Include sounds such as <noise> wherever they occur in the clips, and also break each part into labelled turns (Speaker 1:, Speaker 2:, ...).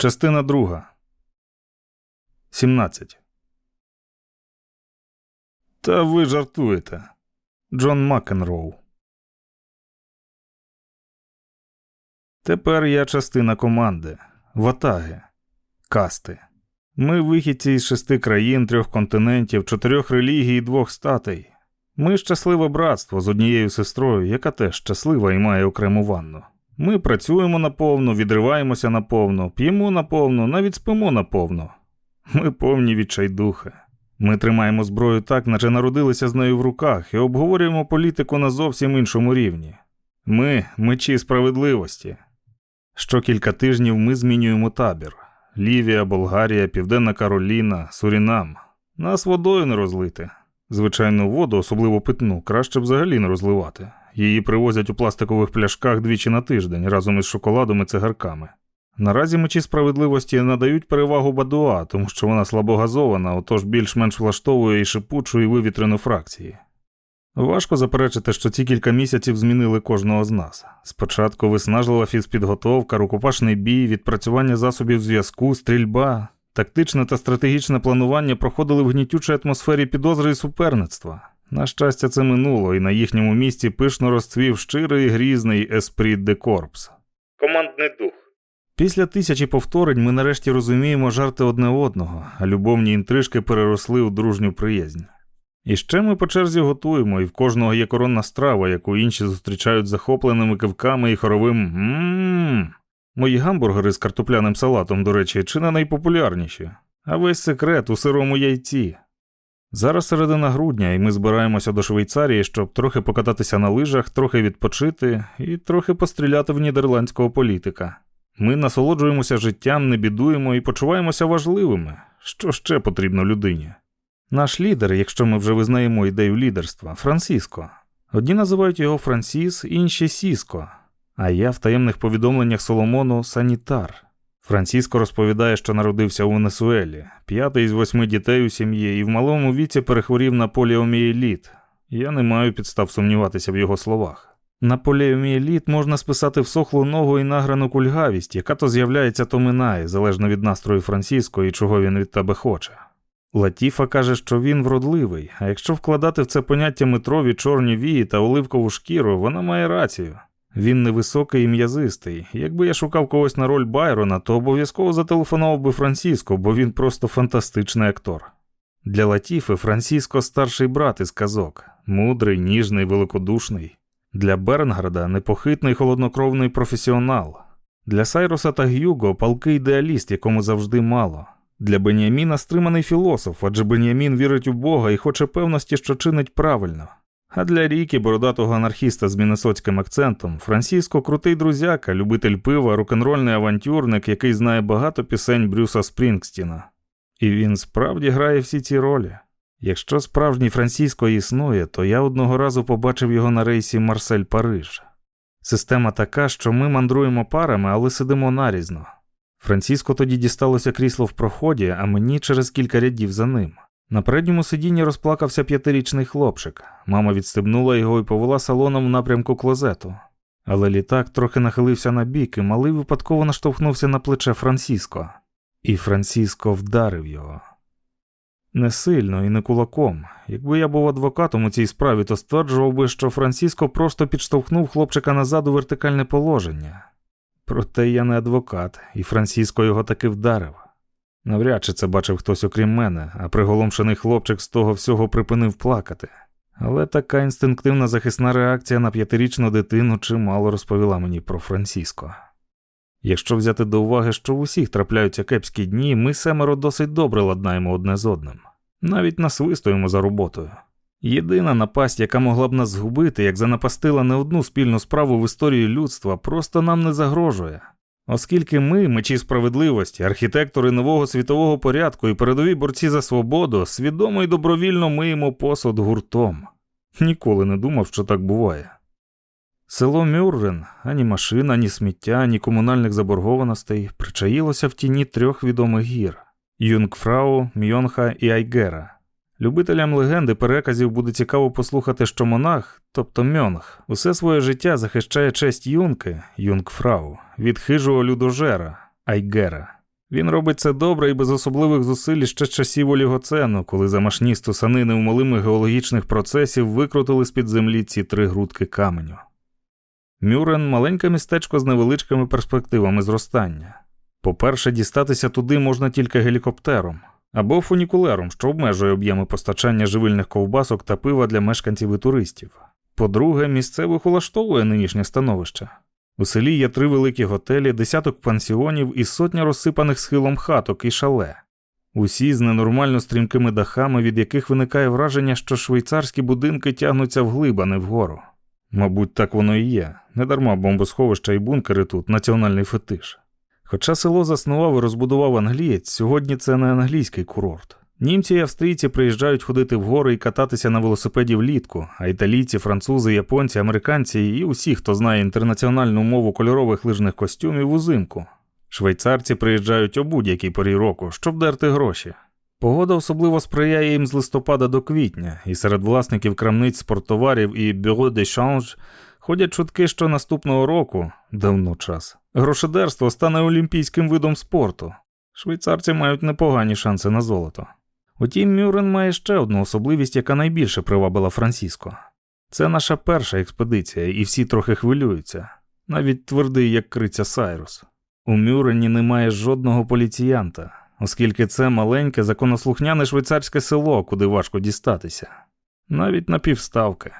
Speaker 1: Частина друга. 17. Та ви жартуєте. Джон Макенроу. Тепер я частина команди. Ватаги. Касти. Ми вихідці із шести країн, трьох континентів, чотирьох релігій і двох статей. Ми щасливе братство з однією сестрою, яка теж щаслива і має окрему ванну. Ми працюємо наповну, відриваємося наповну, п'ємо наповну, навіть спимо наповну. Ми повні відчайдухи. Ми тримаємо зброю так, наче народилися з нею в руках, і обговорюємо політику на зовсім іншому рівні. Ми мечі справедливості. Що кілька тижнів ми змінюємо табір: Лівія, Болгарія, Південна Кароліна, Сурінам. Нас водою не розлити. Звичайну воду, особливо питну, краще взагалі не розливати. Її привозять у пластикових пляшках двічі на тиждень разом із шоколадом і цигарками. Наразі мечі справедливості надають перевагу Badoit, тому що вона слабогазована, отож більш-менш влаштовує і шипучу, і вивітрену фракції. Важко заперечити, що ці кілька місяців змінили кожного з нас. Спочатку виснажлива фізпідготовка, рукопашний бій, відпрацювання засобів зв'язку, стрільба, тактичне та стратегічне планування проходили в гнітючій атмосфері підозри і суперництва. На щастя, це минуло, і на їхньому місці пишно розцвів щирий грізний esprit de corps.
Speaker 2: Командний дух.
Speaker 1: Після тисячі повторень ми нарешті розуміємо жарти одне одного, а любовні інтрижки переросли у дружню приязнь. І ще ми по черзі готуємо, і в кожного є коронна страва, яку інші зустрічають захопленими кивками і хоровим «Ммм». Мої гамбургери з картопляним салатом, до речі, чи не найпопулярніші, а весь секрет у сирому яйці. Зараз середина грудня, і ми збираємося до Швейцарії, щоб трохи покататися на лижах, трохи відпочити і трохи постріляти в нідерландського політика. Ми насолоджуємося життям, не бідуємо і почуваємося важливими. Що ще потрібно людині? Наш лідер, якщо ми вже визнаємо ідею лідерства, Франциско. Одні називають його Франсіс, інші Сіско, а я в таємних повідомленнях Соломону санітар. Франциско розповідає, що народився у Венесуелі, п'ятий із восьми дітей у сім'ї і в малому віці перехворів на поліомієліт. Я не маю підстав сумніватися в його словах. На поліомієліт можна списати всохлу ногу і награну кульгавість, яка то з'являється, то минає, залежно від настрою Франциско і чого він від тебе хоче. Латіфа каже, що він вродливий, а якщо вкладати в це поняття метрові чорні вії та оливкову шкіру, вона має рацію. Він невисокий і м'язистий. Якби я шукав когось на роль Байрона, то обов'язково зателефонував би Франциско, бо він просто фантастичний актор. Для Латіфи Франциско старший брат із казок, мудрий, ніжний, великодушний. Для Бернграда непохитний холоднокровний професіонал. Для Сайроса та Гюго палкий ідеаліст, якому завжди мало. Для Беніаміна стриманий філософ, адже Беніамін вірить у Бога і хоче певності, що чинить правильно. А для Ріки, бородатого анархіста з міннесоцьким акцентом, Франциско крутий друзяка, любитель пива, рок-н-рольний авантюрник, який знає багато пісень Брюса Спрінгстіна. І він справді грає всі ці ролі. Якщо справжній Франциско існує, то я одного разу побачив його на рейсі Марсель Париж. Система така, що ми мандруємо парами, але сидимо нарізно. Франциско тоді дісталося крісло в проході, а мені через кілька рядів за ним. На передньому сидінні розплакався п'ятирічний хлопчик. Мама відстебнула його і повела салоном в напрямку клозету. Але літак трохи нахилився на бік, і малий випадково наштовхнувся на плече Франциско. І Франциско вдарив його. Не сильно і не кулаком. Якби я був адвокатом у цій справі, то стверджував би, що Франциско просто підштовхнув хлопчика назад у вертикальне положення. Проте я не адвокат, і Франциско його таки вдарив. Навряд чи це бачив хтось окрім мене, а приголомшений хлопчик з того всього припинив плакати. Але така інстинктивна захисна реакція на п'ятирічну дитину чимало розповіла мені про Франциско. Якщо взяти до уваги, що в усіх трапляються кепські дні, ми семеро досить добре ладнаємо одне з одним, навіть насвистуємо за роботою. Єдина напасть, яка могла б нас згубити, як занапастила не одну спільну справу в історії людства, просто нам не загрожує. Оскільки ми, мечі справедливості, архітектори нового світового порядку і передові борці за свободу, свідомо і добровільно миємо посуд гуртом. Ніколи не думав, що так буває. Село Мюррен, ані машин, ані сміття, ані комунальних заборгованостей причаїлося в тіні трьох відомих гір Юнгфрау, Мьонха і Айгера. Любителям легенд і переказів буде цікаво послухати, що монах, тобто Мьонх, усе своє життя захищає честь юнки, юнгфрау, від хижого людожера, Айгера. Він робить це добре і без особливих зусиль ще з часів олігоцену, коли замашні стусани неумолимих геологічних процесів викрутили з під землі ці три грудки каменю. Мюрен маленьке містечко з невеличкими перспективами зростання. По-перше, дістатися туди можна тільки гелікоптером або фунікулером, що обмежує об'єми постачання живильних ковбасок та пива для мешканців і туристів. По-друге, місцевих улаштовує нинішнє становище. У селі є три великі готелі, десяток пансіонів і сотня розсипаних схилом хаток і шале. Усі з ненормально стрімкими дахами, від яких виникає враження, що швейцарські будинки тягнуться вглиб, а не вгору. Мабуть, так воно і є. Недарма бомбосховища і бункери тут національний фетиш. Хоча село заснував і розбудував англієць, сьогодні це не англійський курорт. Німці і австрійці приїжджають ходити в гори і кататися на велосипеді влітку, а італійці, французи, японці, американці і усі, хто знає інтернаціональну мову кольорових лижних костюмів узимку. Швейцарці приїжджають о будь-якій порі року, щоб дерти гроші. Погода особливо сприяє їм з листопада до квітня, і серед власників крамниць спорттоварів і бюро де шанж ходять чутки, що наступного року, давно час, грошедерство стане олімпійським видом спорту. Швейцарці мають непогані шанси на золото. Утім, Мюррен має ще одну особливість, яка найбільше привабила Франциско. Це наша перша експедиція, і всі трохи хвилюються, навіть твердий, як криця Сайрус. У Мюрені немає жодного поліціянта, оскільки це маленьке, законослухняне швейцарське село, куди важко дістатися, навіть на півставки.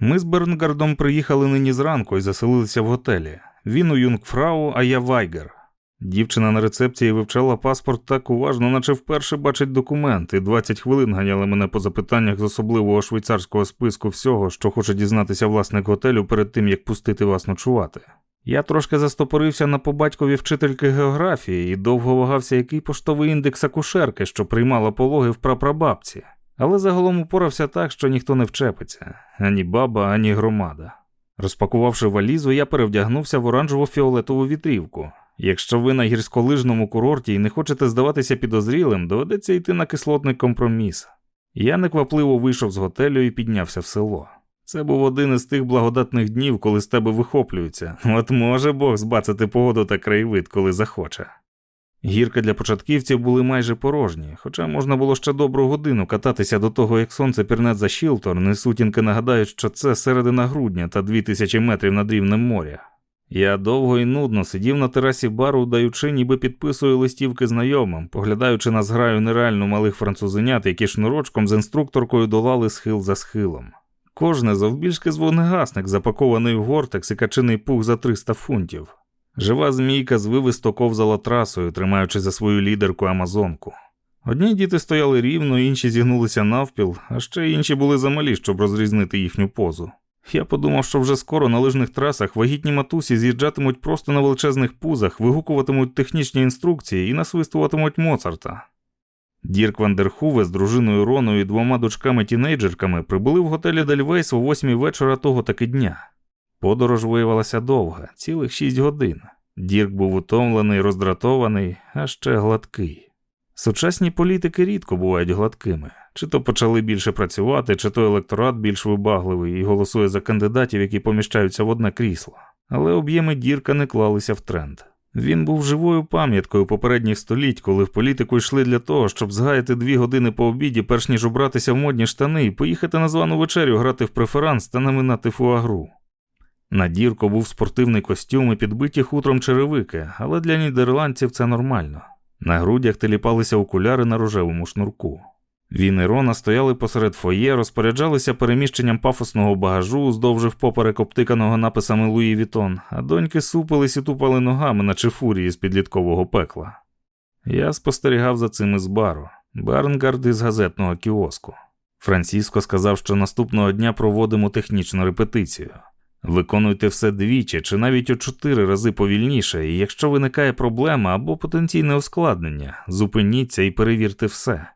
Speaker 1: Ми з Бернгардом приїхали нині зранку і заселилися в готелі. Він у Юнгфрау, а я в Айгер. Дівчина на рецепції вивчала паспорт так уважно, наче вперше бачить документ, і 20 хвилин ганяли мене по запитаннях з особливого швейцарського списку всього, що хоче дізнатися власник готелю перед тим, як пустити вас ночувати. Я трошки застопорився на побатькові вчительки географії і довго вагався, який поштовий індекс акушерки, що приймала пологи в прапрабабці, але загалом упорався так, що ніхто не вчепиться ані баба, ані громада. Розпакувавши валізу, я перевдягнувся в оранжево фіолетову вітрівку. Якщо ви на гірськолижному курорті і не хочете здаватися підозрілим, доведеться йти на кислотний компроміс. Я неквапливо вийшов з готелю і піднявся в село. Це був один із тих благодатних днів, коли з тебе вихоплюються. От може Бог збацати погоду та краєвид, коли захоче. Гірки для початківців були майже порожні, хоча можна було ще добру годину кататися до того, як сонце пірне за Шілтор, не сутінки нагадають, що це середина грудня та дві тисячі метрів над рівнем моря. Я довго і нудно сидів на терасі бару, даючи, ніби підписую листівки знайомим, поглядаючи на зграю нереально малих французенят, які шнурочком з інструкторкою долали схил за схилом. Кожне завбільшки з вогнегасник, запакований в гортекс і качений пух за 300 фунтів. Жива змійка звивисто ковзала трасою, тримаючи за свою лідерку Амазонку. Одні діти стояли рівно, інші зігнулися навпіл, а ще інші були замалі, щоб розрізнити їхню позу. Я подумав, що вже скоро на лижних трасах вагітні матусі з'їжджатимуть просто на величезних пузах, вигукуватимуть технічні інструкції і насвистуватимуть Моцарта. Дірк Вандерхуве з дружиною Роною і двома дочками-тінейджерками прибули в готелі Дельвейс о восьмій вечора того таки дня. Подорож виявилася довга, цілих шість годин. Дірк був утомлений, роздратований, а ще гладкий. Сучасні політики рідко бувають гладкими. Чи то почали більше працювати, чи то електорат більш вибагливий і голосує за кандидатів, які поміщаються в одне крісло. Але об'єми дірка не клалися в тренд. Він був живою пам'яткою попередніх століть, коли в політику йшли для того, щоб згаяти дві години по обіді, перш ніж убратися в модні штани і поїхати на звану вечерю грати в преферанс та наминати фуагру. На Дірко був спортивний костюм і підбиті хутром черевики, але для нідерландців це нормально. На грудях теліпалися окуляри на рожевому шнурку. Він і Рона стояли посеред фойє, розпоряджалися переміщенням пафосного багажу, вздовж і поперек обтиканого написами Louis Vuitton, а доньки супились і тупали ногами, наче фурії з підліткового пекла. Я спостерігав за цим із бару, Бернгард із газетного кіоску. Франциско сказав, що наступного дня проводимо технічну репетицію. Виконуйте все двічі чи навіть у чотири рази повільніше, і якщо виникає проблема або потенційне ускладнення, зупиніться і перевірте все.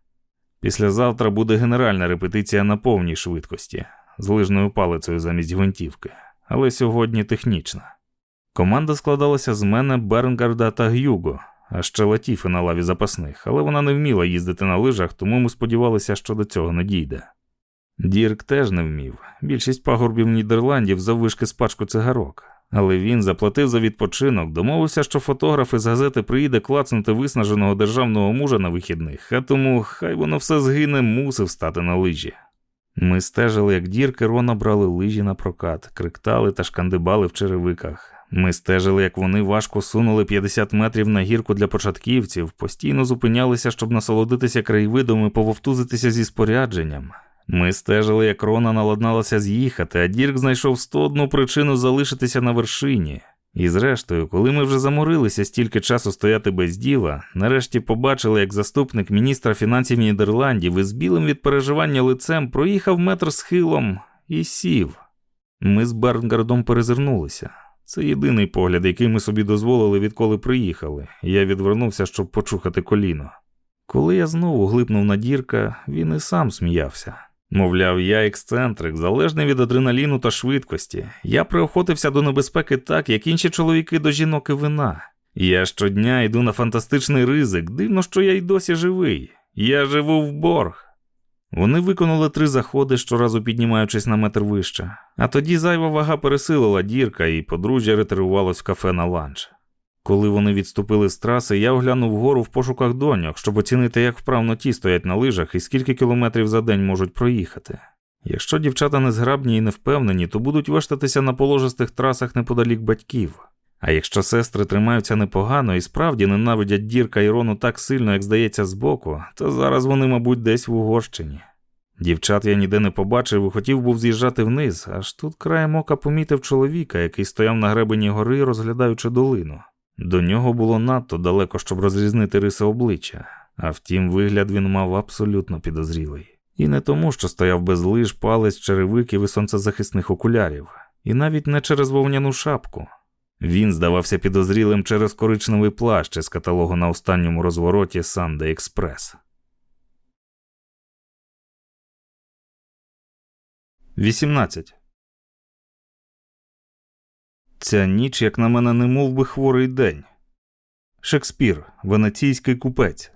Speaker 1: Післязавтра буде генеральна репетиція на повній швидкості з лижною палицею замість гвинтівки, але сьогодні технічна. Команда складалася з мене, Бернгарда та Гюго, а ще Латіфи на лаві запасних, але вона не вміла їздити на лижах, тому ми сподівалися, що до цього не дійде. Дірк теж не вмів. Більшість пагорбів Нідерландів заввишки з пачку цигарок, Але він заплатив за відпочинок, домовився, що фотограф із газети приїде клацнути виснаженого державного мужа на вихідних, а тому хай воно все згине, мусив стати на лижі. Ми стежили, як дірки Рона брали лижі на прокат, криктали та шкандибали в черевиках. Ми стежили, як вони важко сунули 50 метрів на гірку для початківців, постійно зупинялися, щоб насолодитися краєвидом і пововтузитися зі спорядженням. Ми стежили, як Рона наладналася з'їхати, а Дірк знайшов 101 причину залишитися на вершині. І зрештою, коли ми вже заморилися стільки часу стояти без діла, нарешті побачили, як заступник міністра фінансів Нідерландів із білим від переживання лицем проїхав метр схилом і сів. Ми з Бернгардом перезирнулися. Це єдиний погляд, який ми собі дозволили, відколи приїхали. Я відвернувся, щоб почухати коліно. Коли я знову глипнув на дірка, він і сам сміявся. Мовляв, я ексцентрик, залежний від адреналіну та швидкості. Я приохотився до небезпеки так, як інші чоловіки до жінок і вина. Я щодня йду на фантастичний ризик, дивно, що я й досі живий. Я живу в борг. Вони виконали три заходи, щоразу піднімаючись на метр вище, а тоді зайва вага пересилила дірка, і подружжя ретирувалось в кафе на ланч. Коли вони відступили з траси, я оглянув вгору в пошуках доньок, щоб оцінити, як вправно ті стоять на лижах і скільки кілометрів за день можуть проїхати. Якщо дівчата незграбні і не впевнені, то будуть вештатися на положистих трасах неподалік батьків. А якщо сестри тримаються непогано і справді ненавидять дірка Ірону так сильно, як здається, збоку, то зараз вони, мабуть, десь в Угорщині. Дівчат я ніде не побачив і хотів був з'їжджати вниз, аж тут краєм ока помітив чоловіка, який стояв на гребені гори, розглядаючи долину. До нього було надто далеко, щоб розрізнити риси обличчя, а втім, вигляд він мав абсолютно підозрілий. І не тому, що стояв без лиж, палець, черевиків і сонцезахисних окулярів, і навіть не через вовняну шапку. Він здавався підозрілим через коричневий плащ із каталогу на останньому розвороті Санде Експрес. 18. Ця ніч, як на мене, не мов би хворий день. Шекспір, венеційський купець.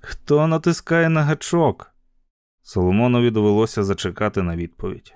Speaker 1: Хто натискає на гачок? Соломонові довелося зачекати на відповідь.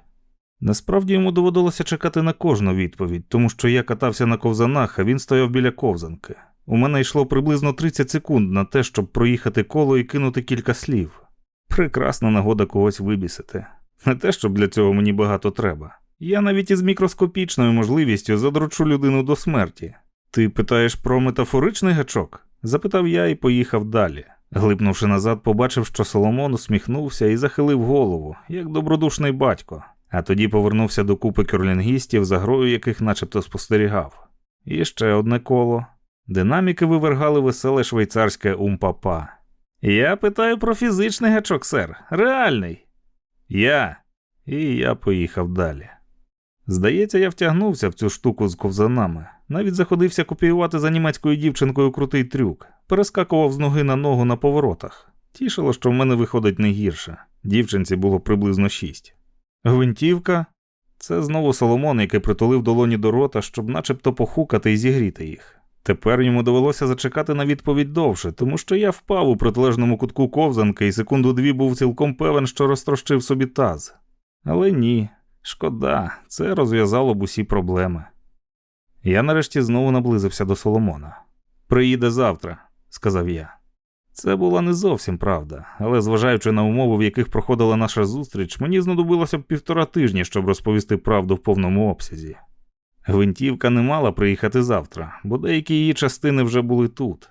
Speaker 1: Насправді йому доводилося чекати на кожну відповідь, тому що я катався на ковзанах, а він стояв біля ковзанки. У мене йшло приблизно 30 секунд на те, щоб проїхати коло і кинути кілька слів. Прекрасна нагода когось вибісити. Не те, щоб для цього мені багато треба. Я навіть із мікроскопічною можливістю задручу людину до смерті. Ти питаєш про метафоричний гачок? запитав я і поїхав далі. Глипнувши назад, побачив, що Соломон усміхнувся і захилив голову, як добродушний батько, а тоді повернувся до купи кюрлінгістів, за грою яких начебто спостерігав. І ще одне коло. Динаміки вивергали веселе швейцарське умпапа. Я питаю про фізичний гачок, сер. Реальний. Я. І я поїхав далі. Здається, я втягнувся в цю штуку з ковзанами. Навіть заходився копіювати за німецькою дівчинкою крутий трюк, перескакував з ноги на ногу на поворотах. Тішило, що в мене виходить не гірше. Дівчинці було приблизно шість. Гвинтівка це знову Соломон, який притулив долоні до рота, щоб начебто похукати і зігріти їх. Тепер йому довелося зачекати на відповідь довше, тому що я впав у протилежному кутку ковзанки і секунду дві був цілком певен, що розтрощив собі таз. Але ні, шкода, це розв'язало б усі проблеми. Я нарешті знову наблизився до Соломона. Приїде завтра, сказав я. Це була не зовсім правда, але зважаючи на умови, в яких проходила наша зустріч, мені знадобилося б півтора тижні, щоб розповісти правду в повному обсязі. Гвинтівка не мала приїхати завтра, бо деякі її частини вже були тут.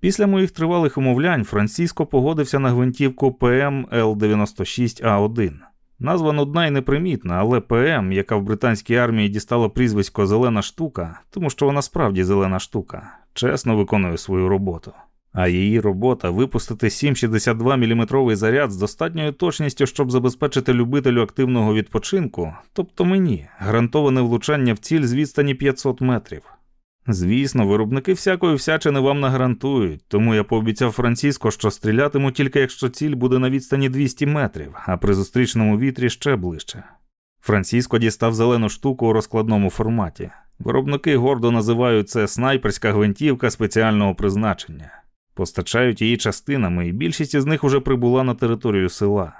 Speaker 1: Після моїх тривалих умовлянь Франциско погодився на гвинтівку ПМ Л-96А1. Назва нудна і непримітна, але ПМ, яка в британській армії дістала прізвисько Зелена штука, тому що вона справді зелена штука, чесно виконує свою роботу. А її робота випустити 7,62 мм заряд з достатньою точністю, щоб забезпечити любителю активного відпочинку, тобто мені, гарантоване влучання в ціль з відстані 500 метрів. Звісно, виробники всякої всячини вам не гарантують, тому я пообіцяв Франциско, що стрілятиму тільки якщо ціль буде на відстані 200 метрів, а при зустрічному вітрі ще ближче. Франциско дістав зелену штуку у розкладному форматі. Виробники гордо називають це снайперська гвинтівка спеціального призначення, постачають її частинами, і більшість із них уже прибула на територію села.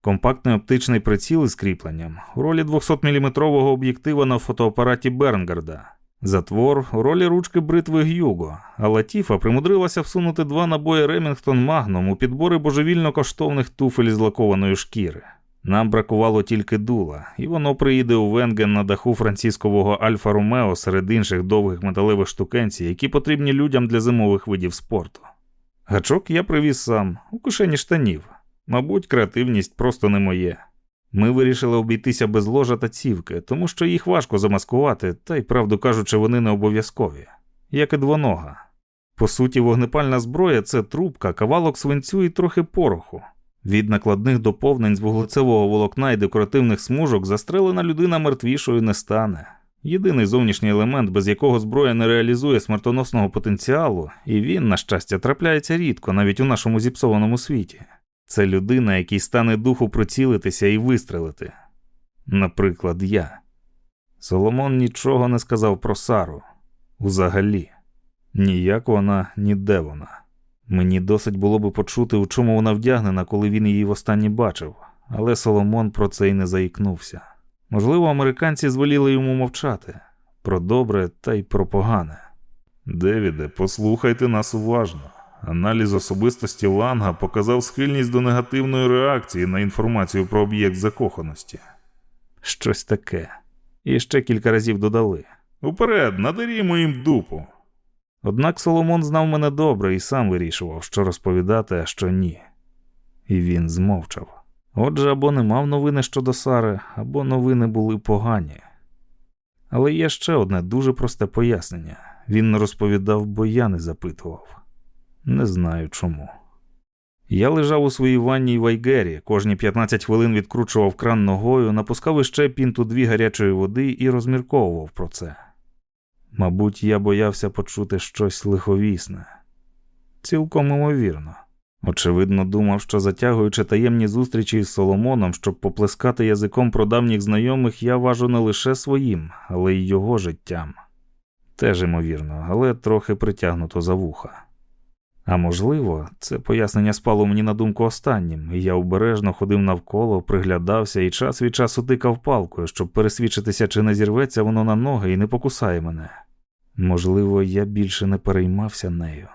Speaker 1: компактний оптичний приціл із кріпленням у ролі 200-мм об'єктива на фотоапараті Бернгарда, затвор у ролі ручки бритви Гюго, а Латіфа примудрилася всунути два набої Ремінгтон Магнум у підбори божевільно коштовних туфель з лакованої шкіри. Нам бракувало тільки дула, і воно приїде у Венген на даху францискового Альфа Ромео серед інших довгих металевих штукенцій, які потрібні людям для зимових видів спорту. Гачок я привіз сам у кишені штанів. Мабуть, креативність просто не моє. Ми вирішили обійтися без ложа та цівки, тому що їх важко замаскувати, та й, правду кажучи, вони не обов'язкові, як і двонога. По суті, вогнепальна зброя це трубка, кавалок свинцю і трохи пороху. Від накладних доповнень з вуглецевого волокна і декоративних смужок застрелена людина мертвішою не стане. Єдиний зовнішній елемент, без якого зброя не реалізує смертоносного потенціалу, і він, на щастя, трапляється рідко, навіть у нашому зіпсованому світі. Це людина, якій стане духу прицілитися і вистрелити. Наприклад, я. Соломон нічого не сказав про Сару. Узагалі, ніяк вона, ні де вона. Мені досить було би почути, у чому вона вдягнена, коли він її востаннє бачив, але Соломон про це й не заїкнувся. Можливо, американці звеліли йому мовчати про добре та й про погане. Девіде, послухайте нас уважно. Аналіз особистості Ланга показав схильність до негативної реакції на інформацію про об'єкт закоханості. Щось таке. І ще кілька разів додали. Уперед, надарімо їм дупу. Однак Соломон знав мене добре і сам вирішував, що розповідати, а що ні. І він змовчав. Отже, або не мав новини щодо Сари, або новини були погані. Але є ще одне дуже просте пояснення він не розповідав, бо я не запитував. Не знаю чому. Я лежав у своїй ванній Вайгері, кожні 15 хвилин відкручував кран ногою, напускав іще пінту дві гарячої води і розмірковував про це. Мабуть, я боявся почути щось лиховісне, цілком імовірно. Очевидно, думав, що затягуючи таємні зустрічі з Соломоном, щоб поплескати язиком про давніх знайомих, я важу не лише своїм, але й його життям. Теж ймовірно, але трохи притягнуто за вуха. А можливо, це пояснення спало мені на думку останнім, і я обережно ходив навколо, приглядався і час від часу тикав палкою, щоб пересвідчитися, чи не зірветься воно на ноги і не покусає мене. Можливо, я більше не переймався нею.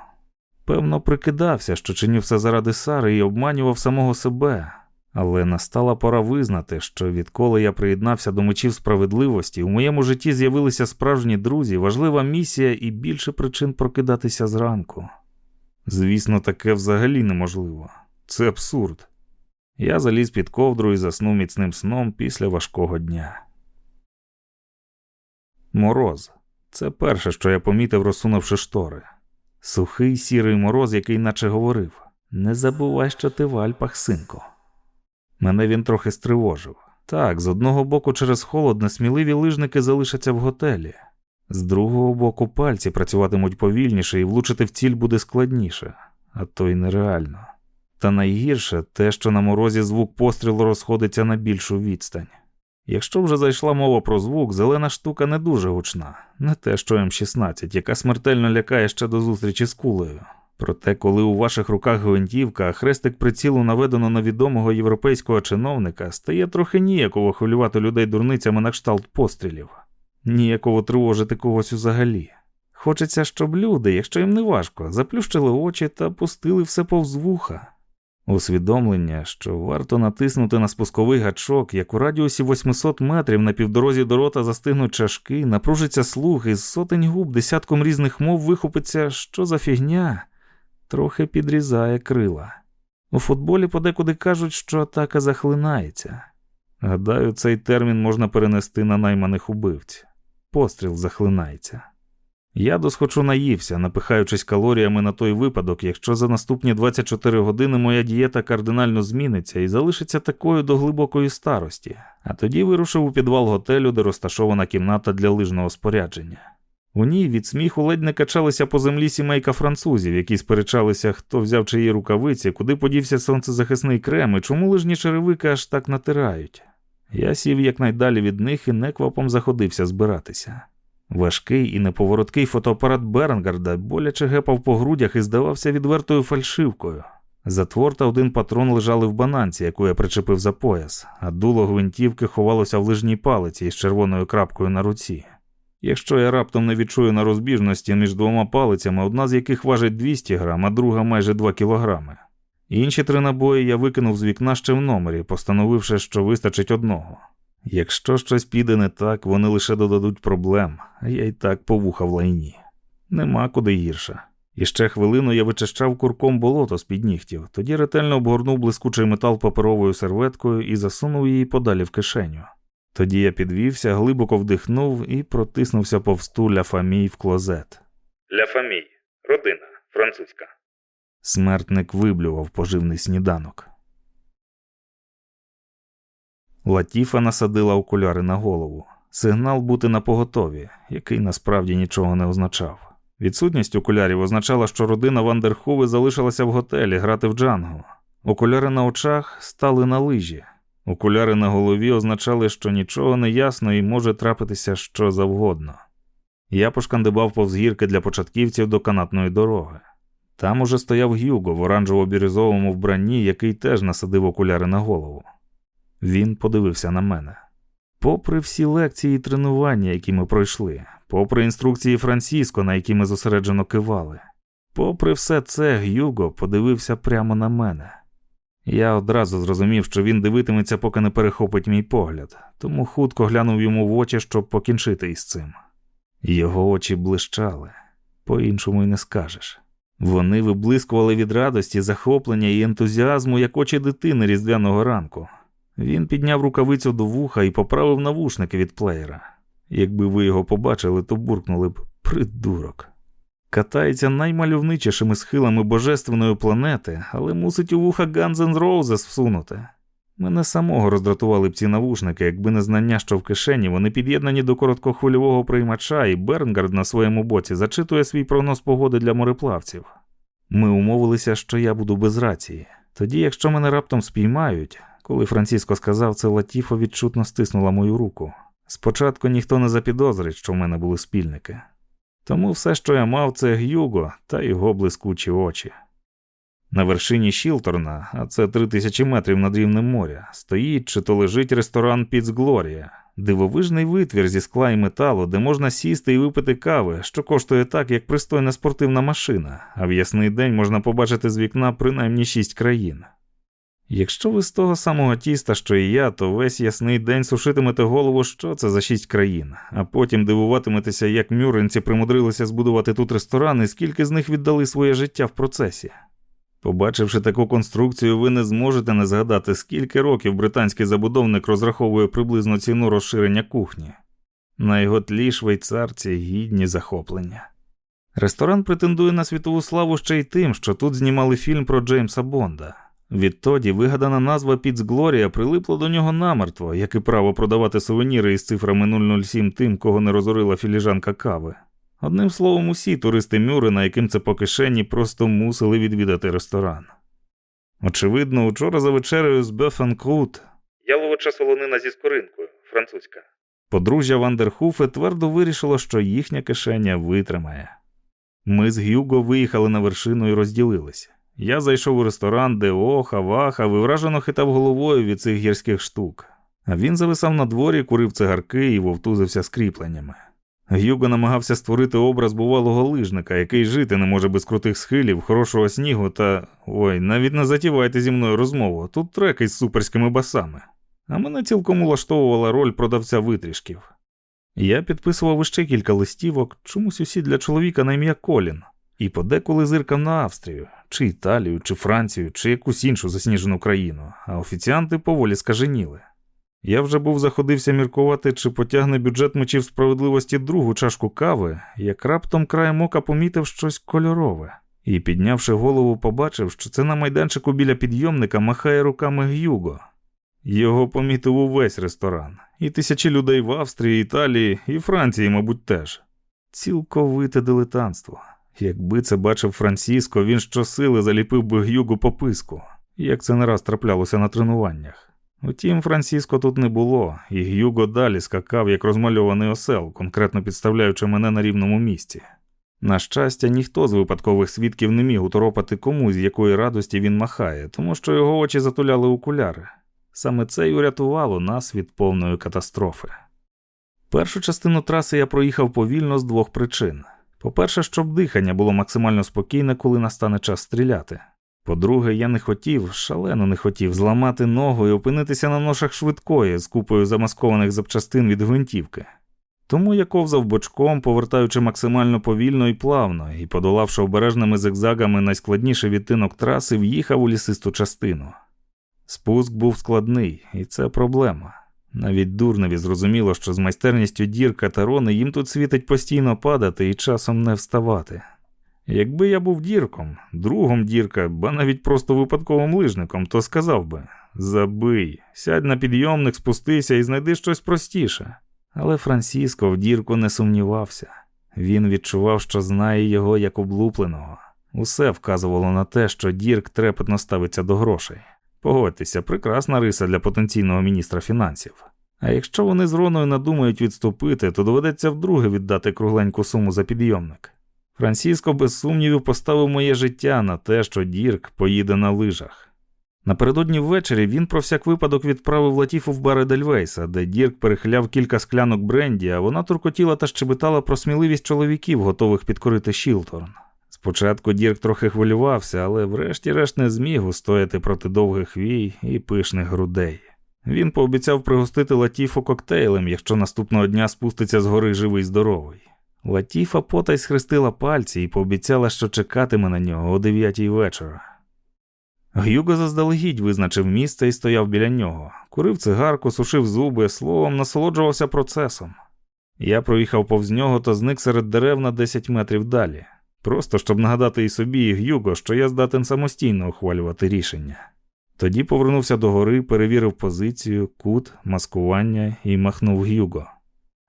Speaker 1: Певно, прикидався, що чинив все заради Сари і обманював самого себе, але настала пора визнати, що відколи я приєднався до мечів справедливості, у моєму житті з'явилися справжні друзі, важлива місія і більше причин прокидатися зранку. Звісно, таке взагалі неможливо. Це абсурд. Я заліз під ковдру і заснув міцним сном після важкого дня. Мороз. Це перше, що я помітив, розсунувши штори. Сухий сірий мороз, який наче говорив Не забувай, що ти в Альпах, синку. Мене він трохи стривожив. Так, з одного боку, через холод несміливі лижники залишаться в готелі, з другого боку, пальці працюватимуть повільніше і влучити в ціль буде складніше, а то й нереально. Та найгірше те, що на морозі звук пострілу розходиться на більшу відстань. Якщо вже зайшла мова про звук, зелена штука не дуже гучна, не те, що М16, яка смертельно лякає ще до зустрічі з кулею. Проте, коли у ваших руках гвинтівка, хрестик прицілу наведено на відомого європейського чиновника, стає трохи ніяково хвилювати людей дурницями на кшталт пострілів. Ніяково тривожити когось узагалі. Хочеться, щоб люди, якщо їм не важко, заплющили очі та пустили все повз вуха. Усвідомлення, що варто натиснути на спусковий гачок, як у радіусі 800 метрів на півдорозі до рота застигнуть чашки, напружиться слух, і з сотень губ десятком різних мов вихопиться, що за фігня, трохи підрізає крила. У футболі подекуди кажуть, що атака захлинається. Гадаю, цей термін можна перенести на найманих убивців. Постріл захлинається. Я досхочу наївся, напихаючись калоріями на той випадок, якщо за наступні 24 години моя дієта кардинально зміниться і залишиться такою до глибокої старості, а тоді вирушив у підвал готелю, де розташована кімната для лижного спорядження. У ній від сміху ледь не качалися по землі сімейка французів, які сперечалися, хто взяв чиї рукавиці, куди подівся сонцезахисний крем і чому лижні черевики аж так натирають. Я сів якнайдалі від них і неквапом заходився збиратися. Важкий і неповороткий фотоапарат Бернгарда боляче гепав по грудях і здавався відвертою фальшивкою. Затвор та один патрон лежали в бананці, яку я причепив за пояс, а дуло гвинтівки ховалося в лижній палиці із червоною крапкою на руці. Якщо я раптом не відчую на розбіжності між двома палицями, одна з яких важить 200 грам, а друга майже 2 кілограми. Інші три набої я викинув з вікна ще в номері, постановивши, що вистачить одного. Якщо щось піде не так, вони лише додадуть проблем, а я й так повуха в лайні. Нема куди гірше. І ще хвилину я вичищав курком болото з під нігтів, тоді ретельно обгорнув блискучий метал паперовою серветкою і засунув її подалі в кишеню. Тоді я підвівся, глибоко вдихнув і протиснувся повз ту la famille в клозет.
Speaker 2: La famille. Родина. Французька.
Speaker 1: Смертник виблював поживний сніданок. Латіфа насадила окуляри на голову. Сигнал бути на поготові, який насправді нічого не означав. Відсутність окулярів означала, що родина Вандерхови залишилася в готелі грати в джангу. Окуляри на очах стали на лижі. Окуляри на голові означали, що нічого не ясно і може трапитися що завгодно. Я пошкандибав повз гірки для початківців до канатної дороги. Там уже стояв Гюго в оранжево-бірюзовому вбранні, який теж насадив окуляри на голову. Він подивився на мене. Попри всі лекції і тренування, які ми пройшли, попри інструкції Франциско, на які ми зосереджено кивали, попри все це, Гюго подивився прямо на мене. Я одразу зрозумів, що він дивитиметься, поки не перехопить мій погляд, тому хутко глянув йому в очі, щоб покінчити із цим. Його очі блищали, по-іншому й не скажеш. Вони виблискували від радості, захоплення і ентузіазму, як очі дитини різдвяного ранку. Він підняв рукавицю до вуха і поправив навушники від плеєра. Якби ви його побачили, то буркнули б придурок. Катається наймальовничішими схилами божественної планети, але мусить у вуха Guns N' всунути. Мене самого роздратували б ці навушники, якби не знання, що в кишені вони під'єднані до короткохвильового приймача, і Бернгард на своєму боці зачитує свій прогноз погоди для мореплавців. Ми умовилися, що я буду без рації. Тоді, якщо мене раптом спіймають, коли Франциско сказав це, Латіфо відчутно стиснула мою руку. Спочатку ніхто не запідозрить, що в мене були спільники. Тому все, що я мав, це Гюго та його блискучі очі. На вершині Шілторна, а це три тисячі метрів над рівнем моря, стоїть чи то лежить ресторан Піц Глорія, дивовижний витвір зі скла і металу, де можна сісти і випити кави, що коштує так, як пристойна спортивна машина, а в ясний день можна побачити з вікна принаймні шість країн. Якщо ви з того самого тіста, що і я, то весь ясний день сушитимете голову, що це за шість країн, а потім дивуватиметеся, як мюринці примудрилися збудувати тут ресторан і скільки з них віддали своє життя в процесі. Побачивши таку конструкцію, ви не зможете не згадати, скільки років британський забудовник розраховує приблизно ціну розширення кухні. На його тлі швейцарці гідні захоплення. Ресторан претендує на світову славу ще й тим, що тут знімали фільм про Джеймса Бонда. Відтоді вигадана назва Піцглорія прилипла до нього намертво, як і право продавати сувеніри із цифрами 007 тим, кого не розорила філіжанка кави. Одним словом, усі туристи Мюрина, яким це по кишені, просто мусили відвідати ресторан. Очевидно, учора за вечерею з Бефенкрут
Speaker 2: Яловича солонина зі скоринкою. Французька.
Speaker 1: подружжя Вандерхуфе твердо вирішило, що їхня кишеня витримає. Ми з Гюго виїхали на вершину і розділилися. Я зайшов у ресторан, де оха, ваха, вивражено хитав головою від цих гірських штук. А він зависав на дворі, курив цигарки і вовтузився скріпленнями. Гюго намагався створити образ бувалого лижника, який жити не може без крутих схилів, хорошого снігу та. ой, навіть не затівайте зі мною розмову, тут треки з суперськими басами. А мене цілком улаштовувала роль продавця витрішків. Я підписував іще кілька листівок, чомусь усі для чоловіка на ім'я Колін, і подеколи зиркав на Австрію, чи Італію, чи Францію, чи якусь іншу засніжену країну, а офіціанти поволі скаженіли. Я вже був заходився міркувати, чи потягне бюджет мечів справедливості другу чашку кави, як раптом краєм ока помітив щось кольорове, і, піднявши голову, побачив, що це на майданчику біля підйомника махає руками Гюго. Його помітив увесь ресторан, і тисячі людей в Австрії, Італії і Франції, мабуть, теж. Цілковите дилетантство. Якби це бачив Франциско, він щосили заліпив би Гюгу по писку, як це не раз траплялося на тренуваннях. Утім, Франциско тут не було, і Гюго далі скакав, як розмальований осел, конкретно підставляючи мене на рівному місці. На щастя, ніхто з випадкових свідків не міг уторопати кому, з якої радості він махає, тому що його очі затуляли окуляри. Саме це й урятувало нас від повної катастрофи. Першу частину траси я проїхав повільно з двох причин. По-перше, щоб дихання було максимально спокійне, коли настане час стріляти. По-друге, я не хотів, шалено не хотів зламати ногу і опинитися на ношах швидкої з купою замаскованих запчастин від гвинтівки. Тому я ковзав бочком, повертаючи максимально повільно і плавно, і, подолавши обережними зигзагами найскладніший відтинок траси, в'їхав у лісисту частину. Спуск був складний, і це проблема. Навіть дурневі зрозуміло, що з майстерністю дірка та рони їм тут світить постійно падати і часом не вставати. Якби я був дірком, другом дірка, ба навіть просто випадковим лижником, то сказав би забий, сядь на підйомник, спустися і знайди щось простіше. Але Франсіско в дірку не сумнівався. Він відчував, що знає його як облупленого. Усе вказувало на те, що Дірк трепетно ставиться до грошей. Погодьтеся, прекрасна риса для потенційного міністра фінансів. А якщо вони з Роною надумають відступити, то доведеться вдруге віддати кругленьку суму за підйомник. Франсіско без сумнівів поставив моє життя на те, що Дірк поїде на лижах. Напередодні ввечері він про всяк випадок відправив Латіфу в бар Едельвейса, де Дірк перехиляв кілька склянок бренді, а вона туркотіла та щебетала про сміливість чоловіків, готових підкорити Шілторн. Спочатку Дірк трохи хвилювався, але врешті-решт не зміг устояти проти довгих вій і пишних грудей. Він пообіцяв пригостити Латіфу коктейлем, якщо наступного дня спуститься з гори живий здоровий. Латіфа потай схрестила пальці і пообіцяла, що чекатиме на нього о дев'ятій вечора. Гюго заздалегідь визначив місце і стояв біля нього, курив цигарку, сушив зуби, словом, насолоджувався процесом. Я проїхав повз нього та зник серед дерев на 10 метрів далі, просто щоб нагадати і собі, і Гюго, що я здатен самостійно ухвалювати рішення. Тоді повернувся до гори, перевірив позицію, кут, маскування і махнув Гюго.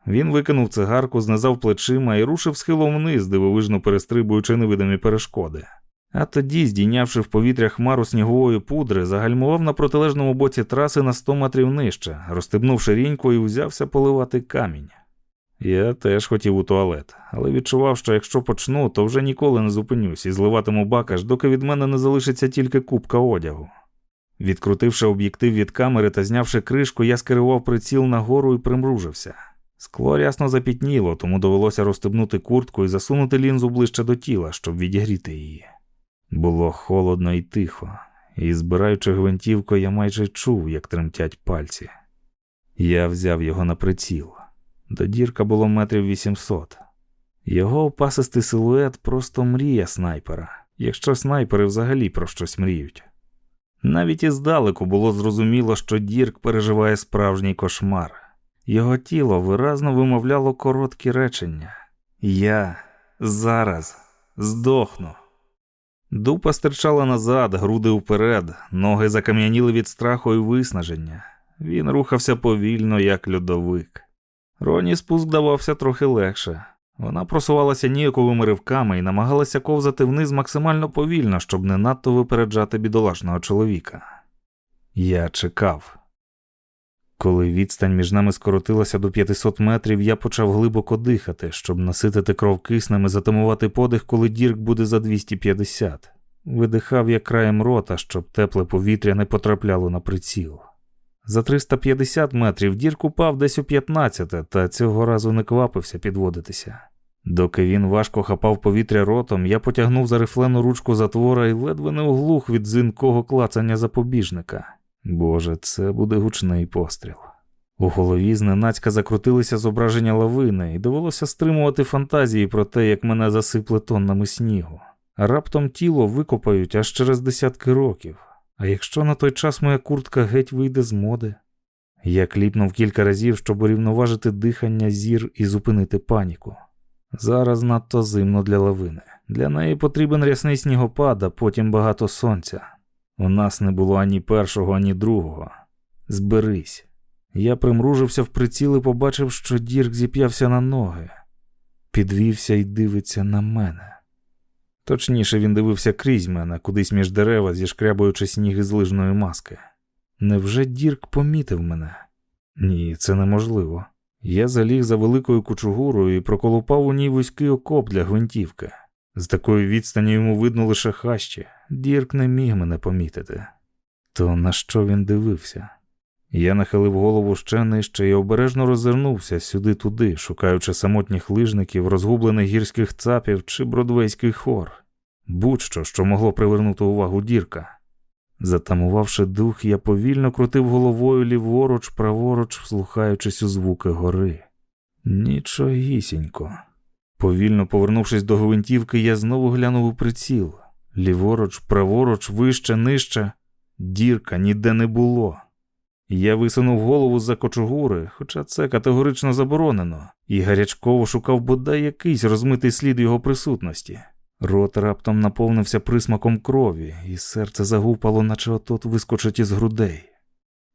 Speaker 1: Він викинув цигарку, знизав плечима і рушив схилом вниз, дивовижно перестрибуючи невидимі перешкоди. А тоді, здійнявши в повітря хмару снігової пудри, загальмував на протилежному боці траси на 100 метрів нижче, розстебнувши ріньку і взявся поливати камінь. Я теж хотів у туалет, але відчував, що якщо почну, то вже ніколи не зупинюсь і зливатиму бак аж доки від мене не залишиться тільки купка одягу. Відкрутивши об'єктив від камери та знявши кришку, я скерував приціл нагору і примружився. Скло рясно запітніло, тому довелося розстебнути куртку і засунути лінзу ближче до тіла, щоб відігріти її. Було холодно і тихо, і, збираючи гвинтівку, я майже чув, як тремтять пальці. Я взяв його на приціл. До дірка було метрів вісімсот. Його опасистий силует просто мрія снайпера, якщо снайпери взагалі про щось мріють. Навіть іздалеку було зрозуміло, що Дірк переживає справжній кошмар. Його тіло виразно вимовляло короткі речення Я зараз здохну. Дупа стирчала назад, груди вперед, ноги закам'яніли від страху і виснаження. Він рухався повільно, як льодовик. Роні спуск давався трохи легше. Вона просувалася ніяковими ривками і намагалася ковзати вниз максимально повільно, щоб не надто випереджати бідолашного чоловіка. Я чекав. Коли відстань між нами скоротилася до 500 метрів, я почав глибоко дихати, щоб наситити кров киснем і затамувати подих, коли дірк буде за 250. Видихав я краєм рота, щоб тепле повітря не потрапляло на приціл. За 350 метрів дірк упав десь у 15, та цього разу не квапився підводитися. Доки він важко хапав повітря ротом, я потягнув за рифлену ручку затвора і ледве не оглух від зинкого клацання запобіжника. Боже, це буде гучний постріл. У голові зненацька закрутилися зображення лавини, і довелося стримувати фантазії про те, як мене засипле тоннами снігу. Раптом тіло викопають аж через десятки років. А якщо на той час моя куртка геть вийде з моди? Я кліпнув кілька разів, щоб урівноважити дихання, зір і зупинити паніку. Зараз надто зимно для лавини. Для неї потрібен рясний снігопад, а потім багато сонця. У нас не було ані першого, ані другого. Зберись. Я примружився в приціл і побачив, що Дірк зіп'явся на ноги, підвівся і дивиться на мене. Точніше, він дивився крізь мене, кудись між дерева, зішкрябуючи сніг із лижної маски. Невже Дірк помітив мене? Ні, це неможливо. Я заліг за великою кучугурою і проколупав у ній вузький окоп для гвинтівки. З такої відстані йому видно лише хащі. Дірк не міг мене помітити. То на що він дивився? Я нахилив голову ще нижче і обережно роззирнувся сюди-туди, шукаючи самотніх лижників, розгублених гірських цапів чи бродвейський хор, будь-що, що могло привернути увагу дірка. Затамувавши дух, я повільно крутив головою ліворуч, праворуч, вслухаючись у звуки гори. Нічогісінько. Повільно повернувшись до гвинтівки, я знову глянув у приціл. Ліворуч, праворуч, вище, нижче. Дірка ніде не було. Я висунув голову за кочугури, хоча це категорично заборонено, і гарячково шукав бодай якийсь розмитий слід його присутності. Рот раптом наповнився присмаком крові, і серце загупало, наче отот вискочить із грудей.